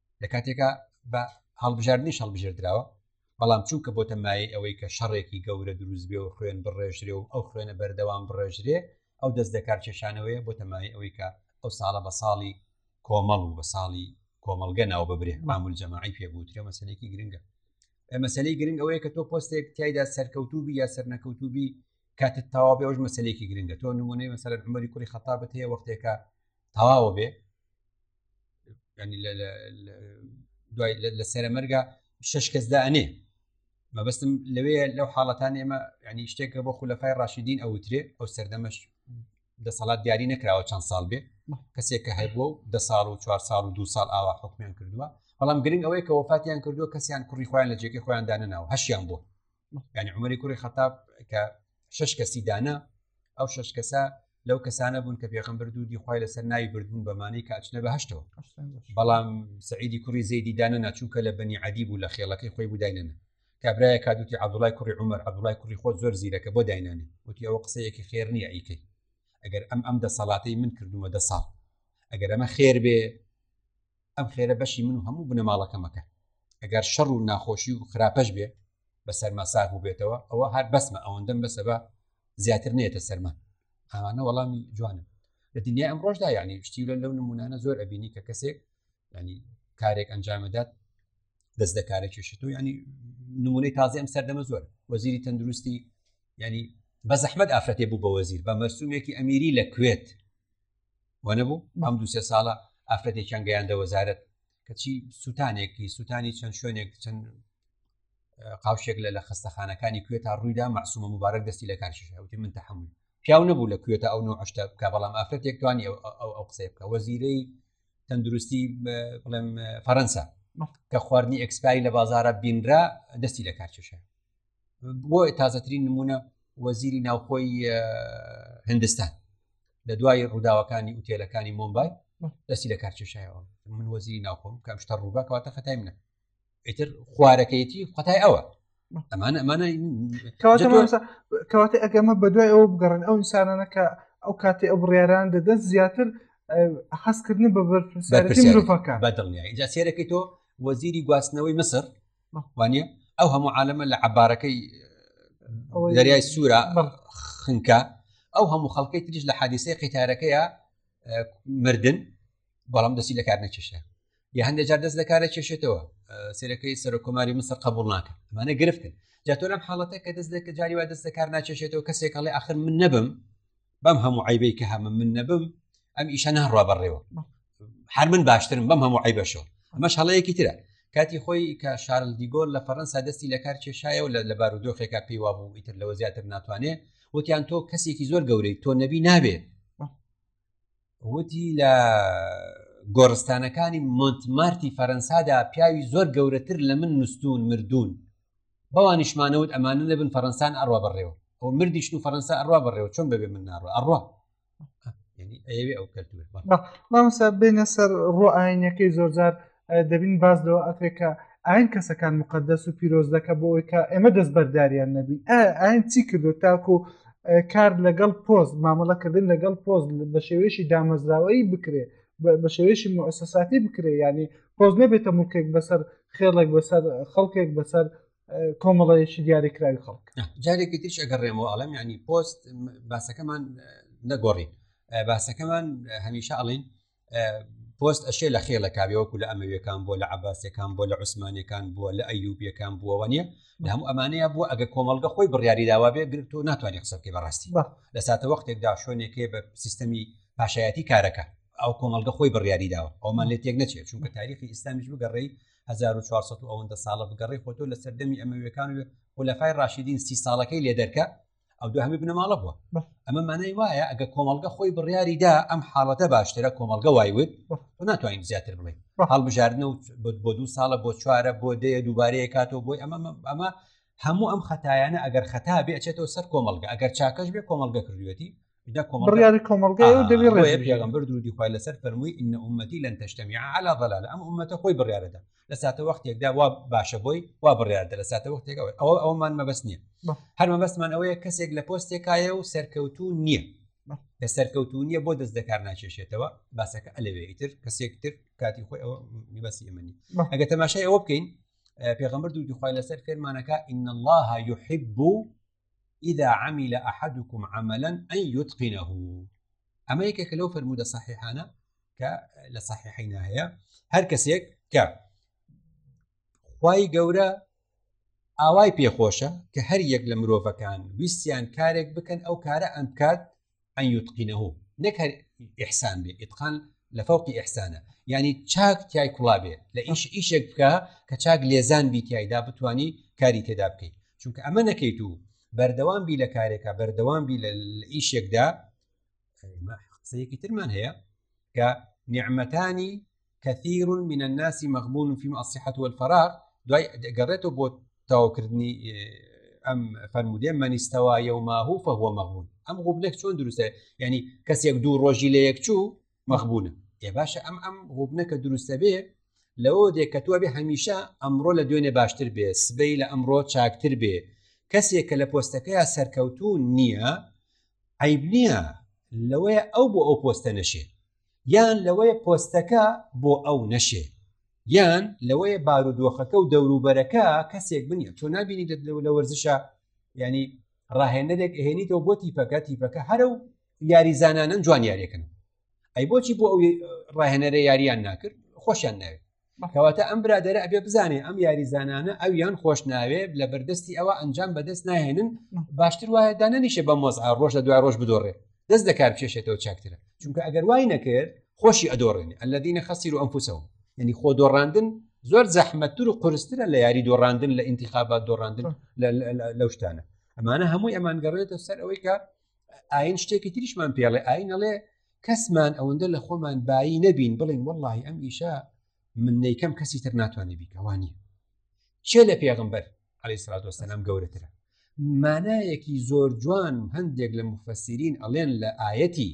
لە کاتێکا بە هەڵبژاردنیش هەڵبژێردراوە بەڵام چونکە بۆتە مای ئەوەی کە شەڕێکی گەورە دروست بێ و خوێن بڕێژرێ و ئەو خوێنە بەردەوام بڕێژرێ ئەو دەست دەکار کێشانەوەیە بۆ تەمای ئەوەی کە ئەو ساڵە بە ساڵی کۆمەڵ و بە ساڵی کۆمەلگە ناو ببرێ مامول جەماعی پێ بوترێ مەسلێکی گرنگە مەسلەی گرنگ ئەوەیە کە تۆ پۆستێک تایدا سەرکەوتوبی یا سەر نەکەوتوبی کاتت تەوا بێ ئەوش مەسلێکی گرنگە تۆ نمونەی مەسەر عمەری کوری خەتا بتەیە وەختێکە تەواوە بێ ینی دوای لە سەرەمەرگا شش کەس دانێ مەبستم لەوێ لەو حاڵەتان ئێمە ینی شتێکە بۆ خولەفای ڕاشیدین ئەوترێ ئەو سەردەمەش دەسەڵات دیاری نەکراوە چەند ساڵ بێ کەسێک کە هەبووە و دە ساڵ و چوار ساڵ و دو ساڵ ئاوا حکمیان کردووە بەڵام گرنگ ئەوەیە کە وفاتیان کردووە کەسیان کوڕی خۆیان لە جێگە خۆیان دانەناوە هەشیان بوو ینی عمەری کوڕی خەتاب کە شش کەسی دانا ئەو شش کەسە لەو کەسانە بوون کە پێغمبەر دوودی خی لەسەر ناوی بردبوون بەمانەی کاچنە بەهشتەوە بەڵام سعیدی کوڕی زەیدی دانە ناچووکە لە بەنی عادی بوو لە خێڵەکەی خۆی بوداینەنە کابراایە کادوتی عبدوڵای کوڕی عمر عبدوڵای کوڕی خۆ زۆر زیرەکە بۆ داینانی وتی ئەوە قسەیەکی خێر نییە ئیکەی ئەگەر ئەم ئەم دەسەڵاتی من کردومە دە ساڵ ئەگەر ئەمە خێر بێ ئەم خێرە بەشی من و هەموو بنەماڵەکەمەکە ئەگەر شەڕ و ناخۆشی و خراپەش بێ بە سەرما ساغ بووبێتەوە ئەوە هەر بەسمە ئەوەندەم بەسە بە زیاتر نێتە سەرما ئەوانە وەڵامی جوانم لە دنیا ئەم ڕۆژدا یعنی شتی لە لەو نمونانە زۆر ئەبینی کە کەسێک ینی کارێک ئەنجامەدات دەست دەکارە کێشێت و ینی نمونەی تازی ئەم سەردەمە زۆر وەزیری تەندروستی ینی بە زەحمت ئافرەتێ بوو بە وەزیر بە مەرسومێکی ئەمیری لە کوێت وەنەبوو ئەم دو سێ ساڵە ئافرەتێکیان گەیاندە وەزارت کەچی سووتانێکی سووتانی چەند شوێنێک چەند قاوشێک لە لە خستەخانەکانی کوێ تا ڕوویدا مەسومە مبارەک دەستی لە کارشیشوتی من تحمل پیاو نەبوو لە کوێتە ئەو نوعشتە بکە بەڵام ئافرەتێک توانی ئەو ئەو قسەی بکە وەزیرەی تەندروستی بڵێم فەەنسا کە خواردنی ئەکسپای لە بازارە بینرا دەستی لە کارچشە بۆ تازەترین نمونە وەزیری ناوخۆی هندستان لە دوای ڕووداوەکانی ئوتێلەکانی مۆمبای دەستی لە کارچێشایەوە من وەزیری ناوخۆم کەم شتە ڕووبا کەواتە خەتای منە ئیتر خوارەکەیەتی خەتای ئەوە ئەمانە ئەمانە کەواتە ئەگەمە بە دوای ئەوە بگەڕن ئەو ئینسانانە کە ئەو کاتی ئەو بڕیاران دەدەست زیاتر حەزکردن بە بەرپرسەکە بە دڵنیای جا سێرەکەی تۆ وەزیری گواستنەوەی مسر وانە ئەو هەموو عالەمە لە عبارەکەی دەریای سوورە خنکە ئەو هەموو خەڵکی تریش لە حادیسەی قیتارەکەیە مردن بەڵام دەستی لە کار نەکێشە یا هەندێک جار دەست دەکارە کێشێتەوە سەرەکەی سەر کۆماری مسەر قبول ناکە ئەمانە گرفتن جاتۆ لەم حاڵەتە کە دەست دەکە جاری وا دەست دەکار ناچێشێتەوە کەسێک هەڵێ آخر من نەبم بەم هەموو عیبەی کە هەمە من نەبم ئەم ئیشە ناڕوا بەڕێوە هەر من باشترم بەم هەموو عیبەشەوە ئەمەش هەڵەیەکی ترە کاتی خۆی کە شارل دیگۆل لە فەرەنسا دەستی لە کار کێشایە و لە بار و دۆخێکا پێی وابوو ئیتر لەوە زیاتر ناتوانێت وتیان تۆ کەسێکی زۆر گەورەی تۆ نەبی نابێت وتی لە گۆڕستانەکانی مۆنتمارتی فەرەنسادا پیاوی زۆر گەورەتر لە من نووسون مردوون بەوانیشمانەوت ئەمانە لەبن فەرەنسان ئەڕوا بەڕێوە ئەو مردیشت و فەرەنسا ئەڕوا بەڕێوە چۆن بەبێ من ناڕۆ ئەڕوا ئەوێ ئەو کردوێت مامسا بینە سەر ڕۆ ئاینەکەی زۆرجار دەبین باز لەوە ئەکرێت کە ئاین کەسەکان مقدەس و پیرۆز دەکە بۆ ئەوی کە ئێمە دەست بەرداریان نەبی ئاین چی کردو تاکو کار لەگەڵ پۆست مامەڵەکردن لەگەڵ پۆست بە شێوێشی دامەزراوەیی بکرێ بە شێوێشی موسەساتی بکرێ ینی پۆست نەبێتە ملکێک بەسەر خێڵێک بەسەر خەڵکێک بەسەر کۆمەڵەیەکی دیاریکراوی خەڵک جارێکی تریش ئەگەر ڕێمەوە ئەڵم ینی پۆست باسەکەمان نەگۆڕین باسەکەمان هەمیشە ئەڵین پۆست ئەشێ لە خێڵە کاویەوەکو لە ئەمەویەکان بۆ لە عباسەکان بۆ لە عوسمانەکان بووە لە ئەیوبیەکان بووەوە نیە لە هەموو ئەمانەیە بووە ئەگە کۆمەلگە خۆی بڕیاری داوا بێ گرتو ناتوانانی قسەکەی بەڕاستی لە ساتە وەختێکدا شوێنێکێ بە سیستەمی پاشایەتی کارەکە ئەو کۆمەلگە خۆی بڕیاری داوە ئەومان لێ تێک نەچێت چونکە تاریخی ئیسلامیش بگەڕی 1400 ئەوەندە ساڵە بگەڕی خۆتۆ لە سەردەمی ئەمەویەکان و خلەفای ڕاشیدین سی ساڵەکەی لێ دەرکە ئەو دو هەمی بنەماڵە بووە ئەمە مانای وایە ئەگە کۆمەلگە خۆی بڕیاریدا ئەم حاڵەتە باشترە کۆمەلگە وایوت و ناتوانین زیاتر بڵێ هەڵبژاردن و بۆ دوو ساڵە بۆ چوارە بۆ دەیە دووبارەیە کاتەوە بۆی ئەمە ئەمە هەموو ئەم خەتایانە ئەگەر خەتا بێچێتەوە سەر کۆمەلگە ئەگەر چاکەش بێ کۆمەلگە کردوێتی بڕیاری کۆمەلگای و دەبی ڕێ پێغمبەر درودی خخوای لەسەر فەرمووی ئین عومەتی لەن تەشتەمی علا ضلال ئەم عومەتە خۆی بڕارەدا لە ساتە وەختێکدا وا باشە بۆی وا بڕاردە لە ساتە وەختێک ئەوە ئەوە ئەومان مەبەست نییە هەر مەبەستمان ئەوەیە کەسێک لە پۆستێکایە و سەرکەوتو نییە کە سەرکەوتو نییە بۆ دەست دەکار ناچێشێتەوە باسەکە ئەلەوێتر کەسێک تر کاتی خۆی ئەوە بەسی ئەمەنی ئەگە تەماشای ئەوە بکەین پێغمبەر دوو دوخوای لەسەر فێرمانەکە ئین الله يحب اذا عمل احدكم عملا ان يتقنه ئەمە یەکێکە لەو فەرموودە صحیحانە کە لە صحیحینا هەیە هەر کەسێک کە خی گەورە ئاوای پێخۆشە کە هەر یەک لە مرۆڤەکان ویستیان کارێک بکەن ئەو کارە ئەم بکات ئەن یوتقینەه نەک هەر ئحسان بێ ئتقان لە فەوقی ئحسانە ینی چاک تای کوڵا بێ لە ئیش ئیشێک بکە کە چاک لێزان بی تایدا بتانی کاری تێدا بکەیت چونکە ئەمە نەکەیت و بەردەوام بی لە کارێکە بەردەوام بی لە ئیشێکدا قسەیەکی ترمان هەیە کە نیعممەتانی کثیر من الناس مغبون فیم الصحة والفراغ دوای دەگەڕێتەوە بۆ تەواوکردنی ئەم فەرمودێ مەنیستەوا یوماهو فهو مەغبون ئەم غوبنێک چۆن دروستە ینی کەسێک دوو ڕۆژی لە یەکچوو مەخبوونە ئێ باشە ئەم ئەم غوبنەکە دروستە بێ لەوە دێک کە توە بێ هەمیشە ئەمڕۆ لە دوێنێ باشتر بێ سبەی لە ئەمڕۆ چاکتر بێ کەسێک کە لە پۆستەکەی سەرکەوتون نییە عیب نییە لەوەیە ئەو بۆ ئەو پۆستە نەشێ یان لەوەیە پۆستەکە بۆ ئەو نەشێ یان لەوەیە بارودۆخەکە و دەوروبەرەکە کەسێک بنیە تۆ نبینی دەت لەو لە وەرزشە ینی ڕاهێنەرێک ئەهێنیتەوە بۆ تیپەکە تیپەکە هەرە و یاریزانانن جوان یاریەکەن ئەی بۆچی بۆ ئەوی ڕاهێنەرە یاریان ناکرد خۆشیان ناوێت کەواتە ئەم برادێرە ئەبێ بزانێ ئەم یاریزانانە ئەویان خۆش ناوێ لە بەردەستی ئەوە ئەنجام بەدەست ناهێنن باشتر وایە دانەنیشە بە مۆزعا ڕۆژ لە دوای ڕۆژ بدۆڕێ دەست دەکار بچێشێتەوە چاکترە چونکە ئەگەر وای نەکرد خۆشی ئەدۆڕێنێ ئەلدینە خەستی و ئەمپوسەوە یعنی خۆ دۆڕاندن زۆر زەحمەتتر و قرسترە لە یاری دۆڕاندن لە ئینتیخابات دۆڕاندن لەو شتانە ئەمانە هەمووی ئەمان گەڕێتە سەر ئەوەی کە ئاین شتێکی تریشمان پێڵێ ئاینەڵێ کەسمان ئەوەندە لە خۆمان بایی نەبین بڵین وەڵی ئەم ئیشە من نیکەم کەسی تر ناتوانێ بیکەوانی چێ لە پێغمبەر علی سرات وسلام گەورەترە مانایەکی زۆر جوان هەندێک لە مفەسیرین ئەڵێن لە ئاەتی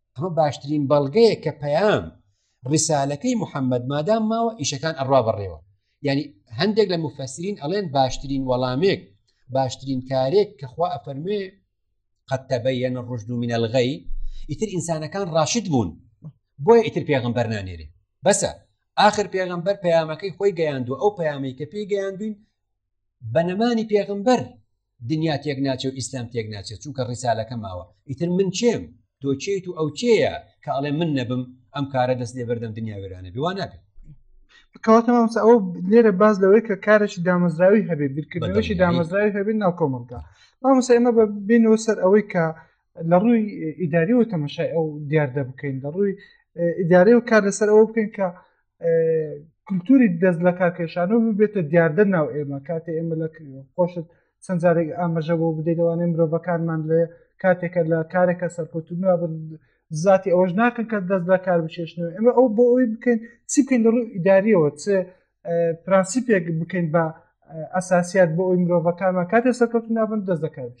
ئەمە باشترین بەڵگەیە کە پەیام ڕیسالەکەی محەممەد مادام ماوە ئیشەکان ئەڕوا بڕێەوە یعنی هەندێک لە مفەسرین ئەڵێن باشترین وەڵامێک باشترین کارێک کە خوا ئەفەرموێ قەت تەبەیەن ڕژد و منەلغی ئیتر ئینسانەکان ڕاشت بوون بۆیە ئیتر پێغمبەر نانێرێ بەسە آخر پێغمبەر پەیامەکەی خۆی گەیاندوو ئەو پەیامی کە پێی گەیاندوین بەنەمانی پێغمبەر دنیا تێک ناچێ و ئیسلام تێک ناچێت چونکە ڕیسالەکە ماوە ئیتر من چێم تۆ چیت و ئەو چێە کە ئەڵێ من نەبم ئەم کارە دەست لێ بەردەم دنیا وێرانە بێوان ناکەن کەواتە مامسا ئەو لێرە باز لەوەی کە کارێکی دامەزراوی هەبێ بیرکردنەوەشی دامەزراوی هەبێت ناو کۆمەلگا مامسا ئێمە بە بینەوە سەر ئەوەی کە لە ڕووی ئیداریەوە تەمەشای ئەو دیاردە بکەین لە ڕووی ئیدارەوە کار لەسەر ئەوە بکەین کە کللتوری دەست لە کارکێشانەوە ببێتە دیاردە ناو ئێمە کاتێ ئێمە لە خۆشت چەند جارێک ئاماژە بۆ بدەیت لەوانێ مرۆڤەکانمان لێ کاتێکە لە کارێکە سەرکەوتنوە بن زیاتی ئەوەش ناکەن کە دەست لە کار بچێشنەوە ئێمە ئەو بۆ ئەوی بکەین چی بکەین لە ڕوو ئیداریەوە چ پرانسیپێک بکەین بە ئەساسیات بۆ ئەوی مرۆڤەکانمان کاتێ سەرکەوتنابن دەست دەکات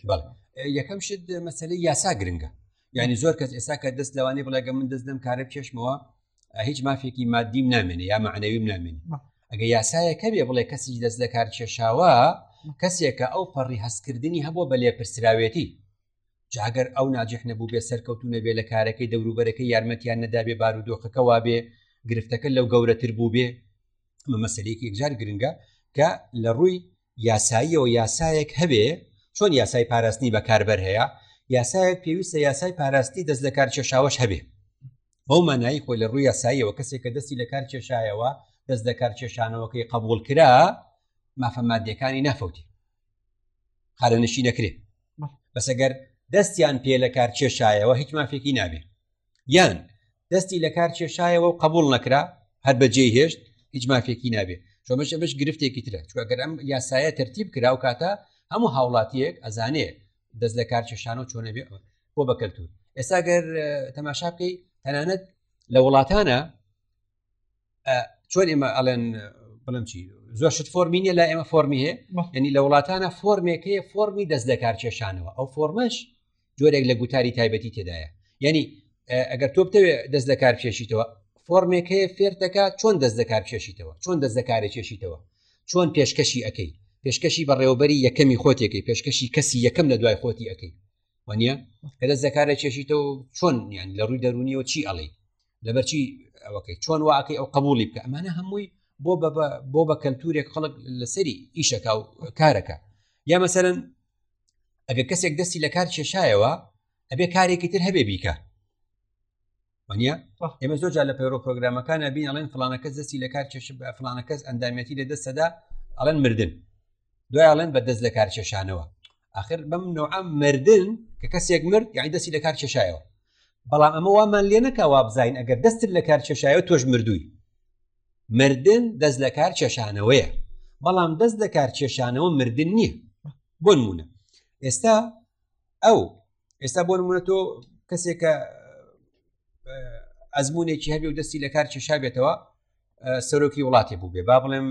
یەکەم شت مەسلەی یاسا گرنگە یعنی زۆر کەس ئێستا کە دەست لەوانی بڵێگە من دەست دەم کارە کێشمەوە هیچ مافێکی مادیم نامێنێ یا معنەویم نامێنێ ئەگە یاسایەکە بێ بڵێ کەسی دەست لە کار کێشاوە کەسێکە ئەو پەڕی هەستکردنی هەبووە بە لێپرسراوێتی جاگەر ئەو ناجح نەبوو بێ سەرکەوتو نەبێ لە کارەکەی دەوروبەرەکە یارمەتیان نەدابێ بارودۆخەکە وابێ گرفتەکە لەو گەورەتر بوو بێ مەمەسەلێکی یەکجار گرنگە کە لە ڕووی یاساییەوە یاسایەک هەبێ چۆن یاسای پاراستنی بەکاربەر هەیە یاسایەک پێویستە یاسای پاراستنی دەست لە کار کێشاوەش هەبێ بەو مانایی خۆی لە ڕووی یاساییەوە کەسێک کە دەستی لە کار کێشایەوە دەست لە کار کێشانەوەکەی قبول کرا مافە مادەکانی نافەوتی خارەنشی نەکرێت بەسەگەر دەستیان پێ لە کار کێشایەوە هیچ مافێکی نابێت یان دەستی لە کار کێشایەوە و قبول نەکرا هەر بەجێ هێشت هیچ مافێکی نابێت چۆمەش ئەمەش گرفتێکی ترە چوەگەر ئەم یاسایە تەرتیب کرا و کاتە هەموو هاوڵاتیەک ئەزانێ دەست لە کار کێشان و چۆنەبێ بۆ بەکەلتور ئێستا گەر تەماشا بکەی تەنانەت لە وڵاتانە چۆن ئێمە ئەڵێن بڵم چی زۆر شت فۆمی نیە لا ئێمە فۆمی هەیە ینی لە وڵاتانە فۆرمێک هەیە فۆمی دەست لە کارکێشانەوە ئەو فۆرمەش جۆرێک لە گوتاری تایبەتی تێدایە یعنی ئەگەر تۆ بتەوێت دەست لە کار کێشیتەوە فۆرمێک هەیە فێر دەکا چۆن دەست لە کار کێشیتەوە چۆن دەست لە کارە کێشیتەوە چۆن پێشکەشی ئەەکەی پێشکەشی بەڕێوەبەری یەکەمی خۆتێکی پێشکەشی کەسی یەکەم لە دوای خۆتی ئەەکەی وە نیە کە دەست لە کارە کێشیتەوە چۆن یان لە ڕووی دەرونیەوە چی ئەڵێی لەبەرچی ئەوەکەی چۆن واکەی ئەو قبولی بکە ئەمانە هەمووی بۆ بۆ بە کەلتورێک خەڵک لەسەری ئیشەکە و کارەکە یا مەسەرەن ئەگەر کەسێک دەستی لە کار کێشایەوە ئەبێ کارێکی تر هەبێ بیکە وانە ئێمە زۆر جا لە پەیرۆ پرۆگرامەکانە بین ئەڵێن فلانە کەس دەستی لە کار کێش بە فلانە کەس ئەندامەتی لە دەستەدا ئەڵەن مردن دوای ئەڵێن بە دەست لە کار کێشانەوە ئاخر بەم نوعە مردن کە کەسێک مرد یعنی دەستی لە کار کێشایەوە بەڵام ئەمە وامان لێ نەکە وابزین ئەگەر دەستت لە کار کێشایەوە تۆش مردووی مردن دەست لە کار کێشانەوەیە بەڵام دەست لە کار کێشانەوە مردن نییە بۆ نمونە ئێستا ئەو ئێستا بۆ نمونە تۆ کەسێکە ئەزمونێکی هەبێ و دەستی لە کار کێشا بێتەوە سەرۆکی وڵاتێ بوو بێ با بڵێم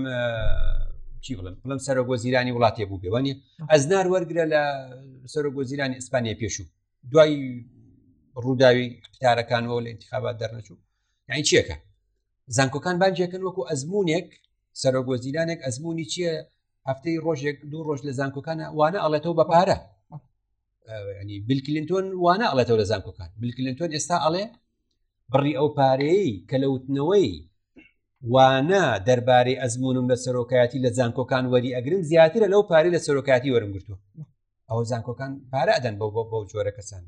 چی بڵم بڵم سەرۆک وەزیرانی وڵاتێ بوو بێ وانە ئەزنار وەرگرە لە سەرۆک وەزیرانی ئیسپانیا پێشوو دوای ڕووداوی قتارەکانەوە لە انتخابات دەرنەچوو یعنی چیەکە زانکۆکان باجێکن وەکو ئەزمونونێک سەرۆک وەزیرانێک ئەزمموی چییە هەفتەی ڕۆژێک دوو ڕۆژ لە زانکۆکانە وانە ئەڵێتەوە بە پارە ینی بلکلنتۆن وانە ئەڵێتەوە لە زانکۆکان بلکلنتۆن ئێستا ئەڵێ بڕی ئەو پارەیەی کە لە وتنەوەی وانە دەربارەی ئەزمونم لە سەرۆکایەتی لە زانکۆکان وەری ئەگرن زیاترە لەو پارەی لە سەرۆکاتی وەرمگرتو ئەو زانکۆکان پارە ئەدەن بەو بۆ بەو جۆرە کەسان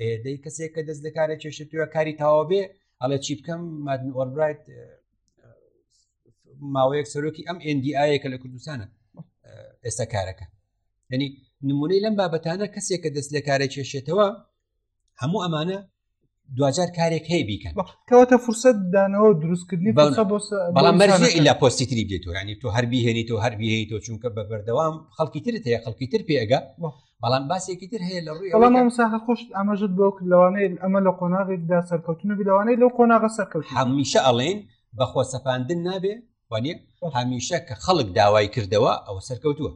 ئێدەی کەسێک کە دەست دەکارە کێشتوە کاری تاوا بێ ئەڵێ چی بکەم مادن ئۆربرایت ماوەیەک سەرۆکی ئەم NDDIە کە لە کوردستانە ئێستا کارەکە ینی نمونەی لەم بابەتانە کەسێک کە دەست لە کارێک کێشێتەوە هەموو ئەمانە دوجار کارێک هەیە بیکەن کەواتە فرسەت دانەوە دروستکردنی بەڵام مەرجی لە پۆستی تری بێتورانی تۆ هەر بهێنی تۆ هەر بهێنی تۆ چونکە بە بەردەوام خەڵکی ترت هەیە خەڵکی تر پێگە بەڵام باسێکی تر هەیە لە ڕووی بەڵام مساخە خۆش ئاماژت بۆ لەوانەیە ئەمە لە قۆناغێکدا سەرکەوتن بلەوانەیە لەو قۆناغە سەرکەوت هەمیشە ئەڵێن بەخۆ سەپاندن نابێ وانە هەمیشە کە خەڵک داوای کردەوە ئەو سەرکەوتووە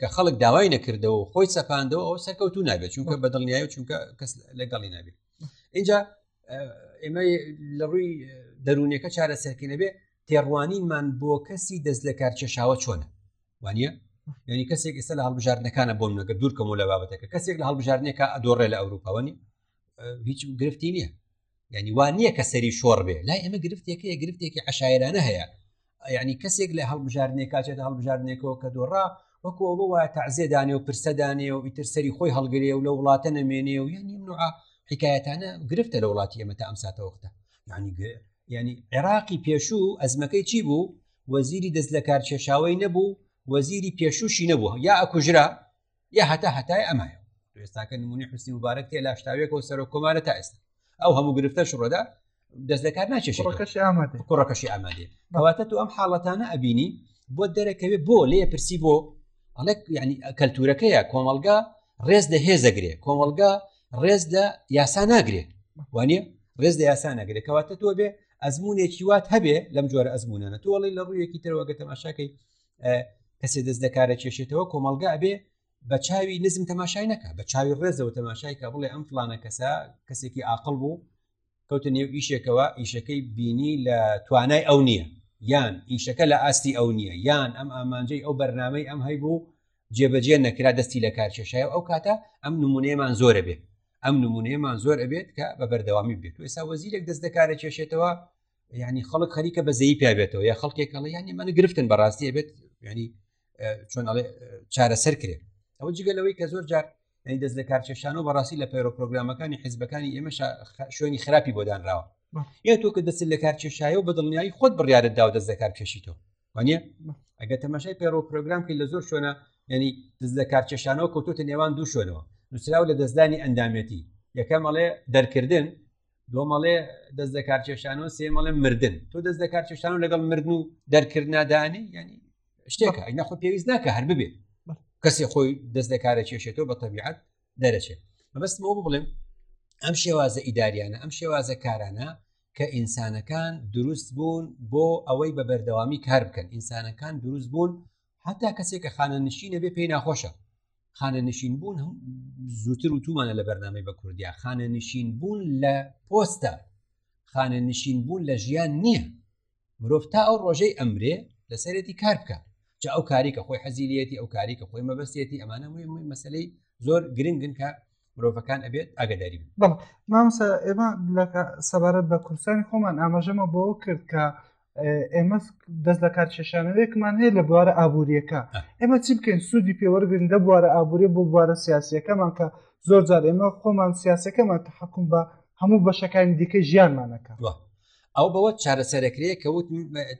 کە خەڵک داوای نەکردەوە خۆی سەپاندەوە ئەو سەرکەوتو نابێت چونکە بەدڵنیایە چونکە کەس لەگەڵی نابێت اینجا ئێمە لە ڕووی دەروونەکە چارە سەرکردنەبێ تێڕوانینمان بۆ کەسی دەست لە کار کێشاوە چۆنە وانە ینی کەسێک ئێستا لە هەڵبژاردنەکانە بۆم نەگە دوورکەمەوە لە بابەتەکە کەسێک لە هەڵبژاردنێکە ئەدۆڕێ لە ئەوروپاوەنی هیچ گرفتی نییە یعنی وا نییە کە سەری شۆڕ بێ لای ئەمە گرفتێکە گرفتێکی عشاعرانە هەیە یعنی کەسێک لە هەڵبژاردنێک کاچێت هەڵبژاردنێکەوە کە دۆڕا وەکو ئەوە وایە تەعزێدانێ و پرسەدانێ و ئیتر سەری خۆی هەڵگرێ و لە وڵاتە نەمێنێ و یعنی منوعا حکایەتانە گرفتە لە وڵاتی ئێمە تا ئەم ساتەوەختە یعنی یعنی عێراقی پێشوو ئەزمەکەی چی بوو وەزیری دەست لە کارچێشاوی نەبوو وەزیری پێشووشی نەبووە یا ئەکوژرا یا هەتا هەتای ئەمایە ئێستاکە نمونی حسی مبارەک تێ لاشتاوێکە و سەرۆک کۆمارە تا ئێستا ئەو هەموو گرفتە شڕەدا دەست لە کار ناچێشی کوڕەکەشی ئامادێ بەواتە تو ئەم حاڵەتانە ئەبینی بۆ دەرەکەوێ بۆ لێ پرسی بۆ ئەڵێک ینی کەلتورەکەیە کۆمەلگا ڕێز لە هێزەگرێ کۆمەلگا ڕێز لە یاسا ناگرێ وانە ڕێز لە یاسا ناگرێت کەواتە تۆ بێ ئەزمونێکی وات هەبێ لەم جۆرە ئەزمونانە تۆڵی لە ڕوویەکی ترەوەگە تەماشاکەی کەسێ دەست دەکارە کێشێتەوە کۆمەلگا ئەبێ بە چاوی نزم تەماشای نەکە بە چاوی ڕێزەوە تەماشای کە بڵێ ئەم فلانە کەسە کەسێکی ئاقل بوو کەوتە نێو ئیشێکەوە ئیشەکەی بینی لە توانای ئەو نییە یان ئیشەکە لە ئاستی ئەو نییە یان ئەم ئامانجەی ئەو بەرنمەی ئەم هەیبوو جێبەجێ نەکرا دەستی لە کارکێشای ئەو کاتە ئەم نمونەیەمان زۆرە بێت ئەم نمونەیەمان زۆر ئەبێت کە بە بەردەوامی بێت و ئێسا وەزیرێک دەست دەکارە کێشێتەوە ینی خەڵک خەریکە بەزەی پیا بێتەوە یا خەڵکێک کەڵی ینی منە گرفتن بەڕاستی بێت ینی چۆن ئەڵێ چارەسەر کرێ ئەوە جگە لەوەی کە زۆر جار ینی دەست لە کارچێشانەوە بەڕاستی لە پەیرۆ پرۆگرامەکانی حیزبەکانی ئێمە شوێنی خراپی بۆدانراوە یە تۆ کە دەست لە کارچێشایەوە بە دڵنیایی خۆت بڕیارت داو دەست لە کار کێشیتەوە وانە ئەگە تەماشای پەیرۆ پرۆگرام کە لە زۆر شوێنە ینی دەست لە کارچێشانەوە کەوتۆتە نێوان دوو شوێنەوە نووسراو لە دەستدانی ئەندامێتی یەکەم ئەڵێ دەرکردن دۆمەڵێ دەست لە کارچێشانەوە سێمەڵێ مردن تۆ دەست لە کارچێشانەوە لەگەڵ مردن و دەرکردنادانی ینی شتێکە ئەگنا خۆ پێویست ناکە هەر ببێت کەسێ خۆی دەست لە کارە کێشێتەوە بە تەبیعات دەرەچێت مەبەستمەوە بڵێم ئەم شێوازە ئیداریانە ئەم شێوازە کارانە کە ئینسانەکان دروست بوون بۆ ئەوەی بە بەردەوامی کار بکەن ئینسانەکان دروست بوون حتا کەسێک کە خانە نشینە بێ پێی ناخۆشە خانە نشین بوون زووتر و تومانە لە بەرنامەی بە کوردیا خانە نشین بوون لە پۆستە خانە نشین بوون لە ژیان نییە مرۆڤ تا ئەو ڕۆژەی ئەمرێ لەسەرێتی کار بکە جا ئەو کاری کە خۆی حەزیلەتی ئەو کاری کە خۆی مەبەستێتی ئەمانە مەسلەی زۆر گرنگن کە مرۆڤەکان ئەبێت ئاگداری بڵ مامسا ئێمە لە سەبارەت بە کوردستانی خۆمان ئاماژەمە بۆ کرد کە ئێمە دەست لە کار کێشانەوەیەکمان هەیە لە بوارە ئابوووریەکە ئێمە چی بکەین سوودی پێوەرگن لە بوارە ئابووری بۆ بوارە سیاسەکەمان کە زۆر جار ئێمە خۆمان سیاسەکەمان تحکم بە هەموو بەشەکانی دیکە ژیانمانەکە ئەو بەوە چارەسەرەکرێ کە وت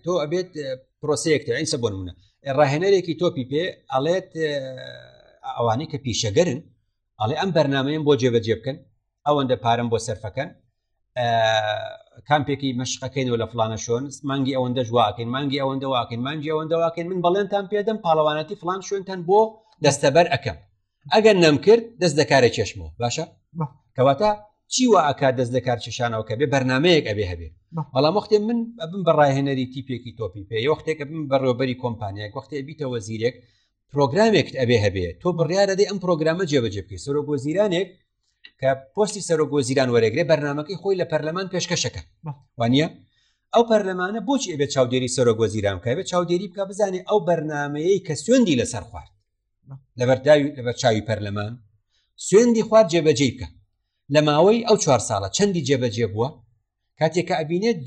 تۆ ئەبێت پرۆسەیەکتە ئەین سە بۆ منە ڕاهێنەرێکی تۆپی پێ ئەڵێت ئەوانەی کە پیشەگەرن ئەڵێ ئەم بەرنمەیەم بۆ جێبەجێ بکەن ئەوەندە پارەم بۆ سەرفەکەن کامپێکی مەشقەکەینەوە لە فلانە شوێن مانگی ئەوەندە ژواکەین مانگی ئەوەندە واکەین مانگی ئەوەندە واکەین من بەڵێنتان پێدەم پاڵەوانەتی فلان شوێنتان بۆ دەستەبەر ئەەکەم ئەگەر نەمکرد دەست دەکارە چێشمەوە باشە کەواتە چی وە ئاکات دەست لە کار چشانەوە کە بێ بەرنمەیەک ئەبێ هەبێ بەڵام وەختێ من بم بە ڕاهێنەری تیپێکی تۆپی پێ وەختێکە بم بەڕێوبەری کۆمپانیایەک وەختێ بیتەوە زیرێک پرۆگرامێکت ئەبێ هەبێ تۆ بڕیارەدەی ئەم پرۆگرامە جێبەجێ بکەی سەرۆک وەزیرانێک کە پۆستی سەرۆک وەزیران وەرەگرێ بەرنمەکەی خۆی لە پەرلەمان پێشکەشەکە وانە ئەو پەرلەمانە بۆچی ئەبێت چاودێری سەرۆک وەزیران کە بێت چاودێری بکە بزانێ ئەو بەرنمەیە کە سوێندی لەسەر خوارد لە بەرداوی لە بەرچاوی پەرلەمان سوێندی خوارد جێبەجێ بکە لە ماوەی ئەو چوار ساڵە چەندی جێبەجێ بووە کاتێک کە ئەبینێت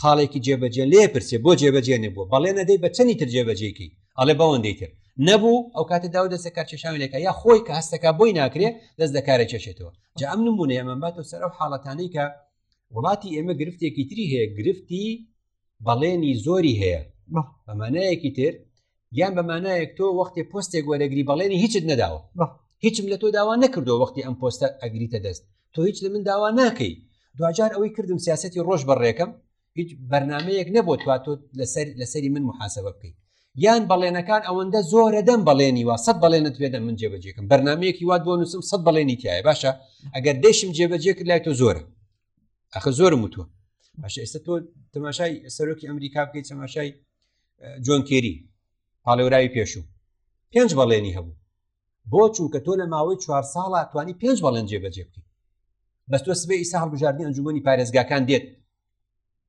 خاڵێکی جێبەجێ لێ پرسێ بۆ جێبەجێ نەبووە بەڵێ نەدەی بە چەنی تر جێبەجێکی ئەڵێ بەوەندەی تر نەبوو ئەو کاتە داو دەستە کارچێشاوی لەکە یا خۆی کە هەستەکە بۆی ناکرێ دەست دەکارە چێشێتەوە جا ئەم نمونێ ئەمەباتەوە سەر ئەو حاڵەتانەی کە وڵاتی ئێمە گرفتێکی تری هەیە گرفتی بەڵێنی زۆری هەیە بەمانایەکی تر یان بەمانایەک تۆ وەختی پۆستێک وەرەگری بەڵێنی هیچت نەداوە هیچم لە تۆ داوا نەکردو وەختی ئەم پۆستە ئەگریتە دەست تۆ هیچ لە من داوا ناکەی دوجار ئەوەی کردم سیاستی ڕۆژ بەڕێکم هیچ بەرنمەیەک نەبوو تو تۆ لەسەر لەسەری من محاسبە بکەیت یان بەڵێنەکان ئەوەندە زۆرە دەم بەڵێنی وا سەد بەڵێنت پێدەم من جێبەجێکم بەرنمەیەکی وات بۆ نووسم سەد بەڵێنی تایە باشە ئەگەر دەشم جێبەجێ کرد لای تۆ زۆرە ئەخە زۆرم وتوە باشە ئێستا تۆ تەماشای سەرۆکی ئەمریکا بکەیت تەماشای جۆن کێری پاڵێوراوی پێشوو پێنج بەڵێنی هەبوو بۆ چونکە تۆ لە ماوەی چوار ساڵە توانی پێنج بەڵێن جێبەجێ بکەیت بەس تۆ سبێ ئیسا هەڵبژاردننی ئەنجومی پارێزگاکان دێت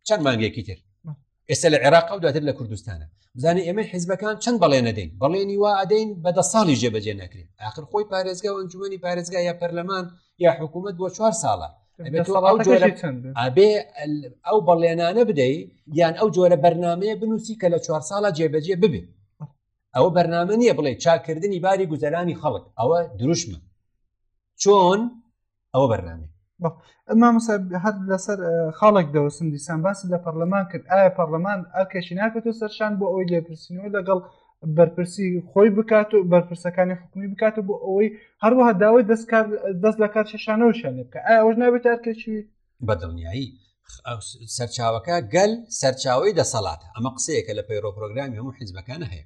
چەند مانگێکی تر ئێستا لە عێراق و دواتر لە کوردستانە بزانانی ئێمە حیزبەکان چەند بەڵێ نەدەین بەڵێنی وا ئەدەین بە دە ساڵی جێبەجێ نەکرێت آخر خۆی پارێزگا و ئەنجومی پارێزگا یا پەرلەمان یا حکوومەت بۆ چوار ساڵە ئەبێ ئەو بەڵێنانە بدەی یان ئەو جۆرە بەرنمەیە بنووسی کە لە چوار ساڵە جێبەجێ ببێت ئەوە بەرنامە نییە بڵێ چاکردنی باری گوزەرانی خەڵک ئەوە دروشمە چۆن ئەوە بەرنامێ مامۆسا هەر لەسەر خاڵێک دەوەسم دیسان باسی لە پەرلەمان کرد ئایا پەرلەمان ئەرکێکی ناکەێت و سەرشان بۆ ئەوەی لێپرسینەوە لەگەڵ بەرپرسی خۆی بکات و بەرپرسەکانی حکومی بکات و بۆ ئەوەی هەروەها داوای دەستکار دەست لە کار شەشانەوەشان بکە ئایا ئەوش نابێت ئەرکێکی بەدڵنیایی سەرچاوەکە گەل سەرچاوی دەسەڵاتە ئەمە قسەیەکە لە پەیڕۆ پرۆگرامی هەموو حیزبەکانە هەیە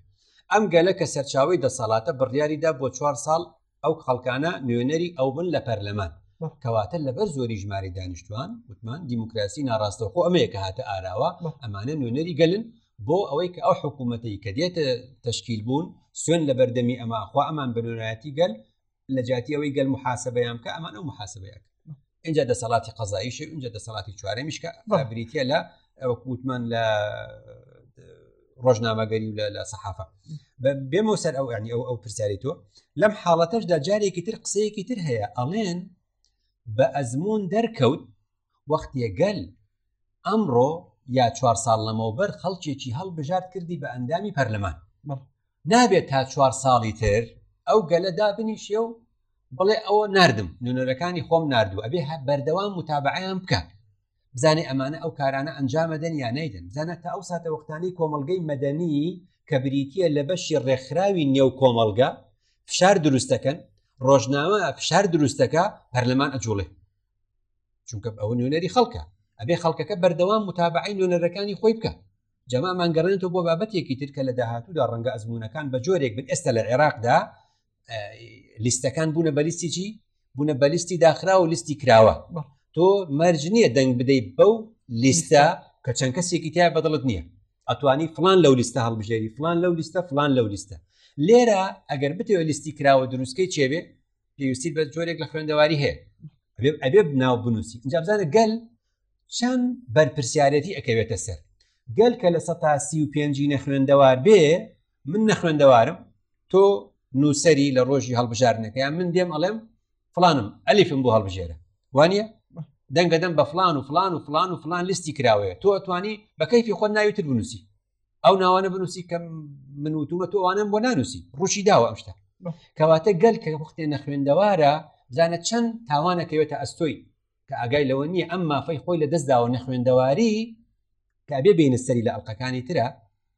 ئەم گەلە کە سەرچاوی دەسەڵاتە بڕیاریدا بۆ چوار ساڵ ئەو خەڵکانە نوێنەری ئەو بن لە پەرلەمان کەواتە لەبەر زۆری ژماری دانیشتوان وتمان دیموکراسی ناڕاستەخۆ ئەمەیە کە هاتە ئاراوە ئەمانە نوێنەری گەلن بۆ ئەوەی کە ئەو حکوومەتەی کە دێتە تشکیل بوون سوێن لە بەردەمی ئەماخوا ئەمان بەنۆرایەتی گەل لە جاتی ئەوەی گەل محاسبەیان کە ئەمانە محاسبەیەک اینجا دەسەڵاتی قەزاییش اینجا دەسەڵاتی چوارەمیش کە بریتە لە وەکووتمان لە ڕۆژنامەگەری و لە سەحافە بێمەوە سەر ئەو عنی ئەو ئەو پرسیاری تۆ لەم حاڵەتەشدا جارێکی تر قسەیەکی تر هەیە ئەڵێن بە ئەزمون دەرکەوت وەختێ گەل ئەمڕۆ یا چوار ساڵ لەمەوبەر خەڵکێکی هەڵبژارد کردی بە ئەندامی پەرلەمان نابێت تا چوار ساڵی تر ئەو گەلەدا بنیشێ و بڵێ ئەوە نردم نوێنەرەکانی خۆم نردوو ئەبێ هە بەردەوام متابعیان بکە بزانێ ئەمانە ئەو کارانە ئەنجامەدەن یا نەیدەن بزانە تا ئەو ساتە وەختانی کۆمەلگەی مەدەنی کە بریتە لە بەشی ڕێکخراوی نێو کۆمەلگە فشار دروستەکەن ڕۆژنامە فشار دروستەکە پەرلەمان ئەجوڵێ چونکە ئەوە نوێنەری خەڵکە ئەبێ خەڵکەکە بەردەوام متابعی نوێنەرەکانی خۆی بکە جەمامانگەڕێنێتەوە بۆ بابەتێکی ترکە لە داهاتوودا ڕەنگە ئەزمونونەکان بە جۆرێک بن ئێستا لە عێراقدا لیستەکان بوونە بەلیستیی بوونە بەلیستی داخرا و لیستی کراوە تۆ مەرج نییە دەنگ بدەیت بەو لیستە کە چەند کەسێکی تیا بەدڵت نییە ئەتوانی فلان لەو لیستە هەڵبژێری فلان لەو لیستە فلان لەو لیستە لێرە ئەگەر بتەوە لیستی کراوە دروستکەی چێبێ پێویستی بە جۆرێک لە خوێندەواری هەیە ئەبێ ناو بنووسی اینجا بزانە گەل چەند بەرپسیارەتی ئەکەوێتە سەر گەل کە لە سە تا سی و پێنجی نەخوێندەوار بێ من نەخوێندەوارم تۆ نووسری لە ڕۆژی هەڵبژاردنەکەیان من دێم ئەڵێم فلانم ئەلیفم بۆ هەڵبژێرە وانە دەنگ دەدەم بە فلان و فلان و فلان و فلان لیستی کراوەیە تۆ ئەتوانی بە کەیفی خۆ ناویتر بنووسی ئەو ناوانە بنووسی کەم من وتومە تۆوانم بۆ نانووسی ڕوشی داوە ئەم شتا کەواتە گەل کە وەختێ نەخوێندەوارە بزانە چەند تاوانەکەوێتە ئەستۆی کە ئاگای لەوە نییە ئەم مافەی خۆی لە دەستداوە نەخوێندەواری کابێ بینە سەری لە ئەڵلقەکانی ترە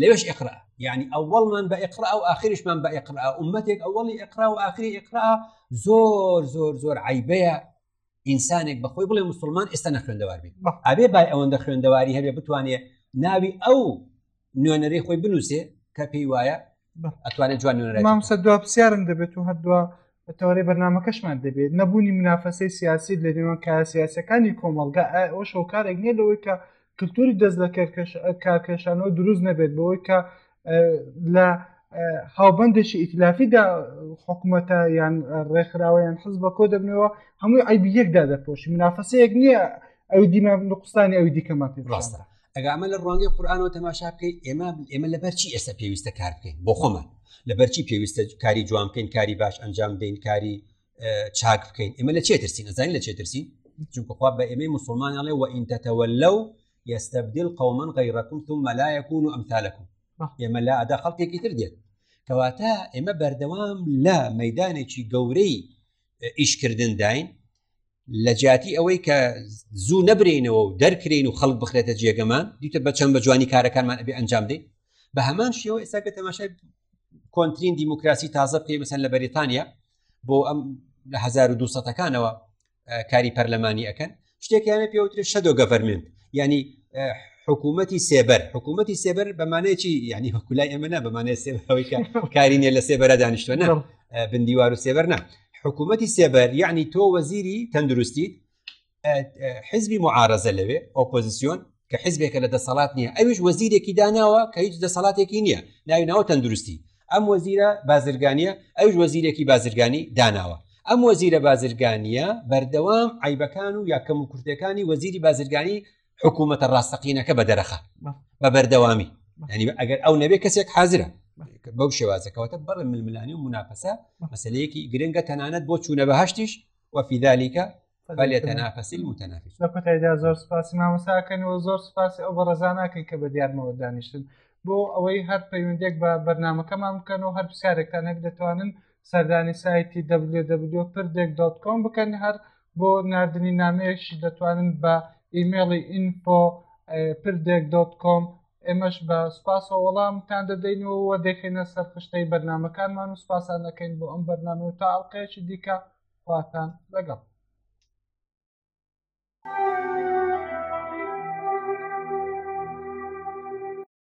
لەوێش ئقرا یعنی ئەوەڵمان بە ئقرا و ئاخریشمان بە ئقرا عومەتێک ئەوەڵی ئقرا و ئاخری ئقرا زۆر زۆر زۆر عیبەیە ئینسانێک بەخۆی بڵێ مسلمان ئێستا نەخوێندەوار بێت ئەبێ بای ئەوەندە خوێندەواری هەبێ بتوانێت ناوی ئەو نوێنەری خۆی بنووسێ کە پێی وایە ئەتوانێت جوان مامسە دو پرسیارم دەبێت و هەردووە تەوەێ بەرنمەکەشمان دەبێت نەبوونی منافەسەی سیاسی لە نێوان کا سیاسەکانی کۆمەلگا ئەو شەوکارێک نیە لەوەی کە کللتوری دەست لە کارکێشانەوە دروست نەبێت بەوەی کە لە هاوبندێکی ئیتلافیدا حکوومەتە یان ڕێکخراوەیان حز بە کۆ دەبنەوە هەمووی ئەیبی یەکدا دەپۆشی منافەسەیەک نییە ئەو دیمە نقستانی ئەوی دیکەمان پێ ڕاستە ئەگە ئەمە لە ڕوانگەی قورآانەوە تەماشا بکەین ئێمە ئێمە لە بەرچی ئێستا پێویستە کار بکەین بۆ خۆمان لە بەرچی پێویستە کاری جوان بکەین کاری باش ئەنجام دەین کاری چاک بکەین ئێمە لە چێ ترسین ئەزانین لە چێ ترسین چونکەخوا بە ئێمەی مسلمانیانڵێ و ئینتەتەوە لەو یستبدل قومن غیرەکم ثم لا يكون امثالكم ئێمە لا ئەدا خەڵکێکی تر دێت کەواتە ئێمە بەردەوام لە مەدانێکی گەورەی ئیشکردن داین لە جیاتی ئەوەی کە زوو نەبرینەوە و دەرکرین و خەڵک بخرێتە جێگەمان دیتە بە چەند بە جوانی کارەکانمان ئەبێ ئەنجام دەین بە هەمان شێوە ئێستا کە تەماشای کۆنتترین دیموکراسی تازە پێی مەسەن لە بەریتانیا بۆ ئەم لە 1970ەکانەوە کاری پەرلەمانی ئەەکەن شتێکیانە پێوترێ شەدۆ گەڤەرمنت ینی حکوومەتی سێبەر حکوومەتی سێبەر بەمانەیەکی ینی هەکولای ئەمە نە بەمانێ سێبەوەی کاری نیە لە سێبەرە دانیشتوە نە بندیوار و سێبەر نە حکوومەتی سێبەر یعنی تۆ وەزیری تەندروستیت حزبی معارزە لەوێ ئۆپۆزیسیۆن کە حزبێکە لە دەسەڵات نییە ئەویش وەزیرێکی داناوە کە هیچ دەسەڵاتێکی نییە ناوی ناوە تەندروستی ئەم وەزیرە بازرگانیە ئەوش وەزیرێکی بازرگانی داناوە ئەم وەزیرە بازرگانیە بەردەوام عیبەکان و یاکەم و کورتەکانی وەزیری بازرگانی حکوومەتە ڕاستەقینەکە بە دەرەخە بە بەردەوامی ینی ئەگەر ئەو نەبێ کەسێک حازرە بەو شێوازەکەوەتە بەڵێ ململانی و منافەسە مەسلەیەکی گرنگە تەنانەت بۆ چوونە بەهشتیش وەفیدالیکە فەلێتەنافەسیل متەنافیس لە کۆتایدا زۆر سپاسی مامەساکەنەوە زۆر سپاسی ئەو بەڕێزاناکەی کە بە دیارمەوە دانیشتن بۆ ئەوەی هەر پەیوەندێک بە بەرنمەکەمان بکەن و هەر پرسیارێکتان هەک دەتوانن سەردانی سایتی www.prdek.com بکەن هەر بۆ ناردنی نامەیەش دەتوانن بە ئیمێڵی ئینفۆ پردێک دۆت کۆم ئێمەش بە سوپاسەوە وەڵامتان دەدەینەوە و دەخێنە سەر خشتەی بەرنمەکانمان و سوپاسان دەکەین بۆ ئەم بەرنامە و تا ئەڵلقەیەکی دیکە خواتان لەگەڵ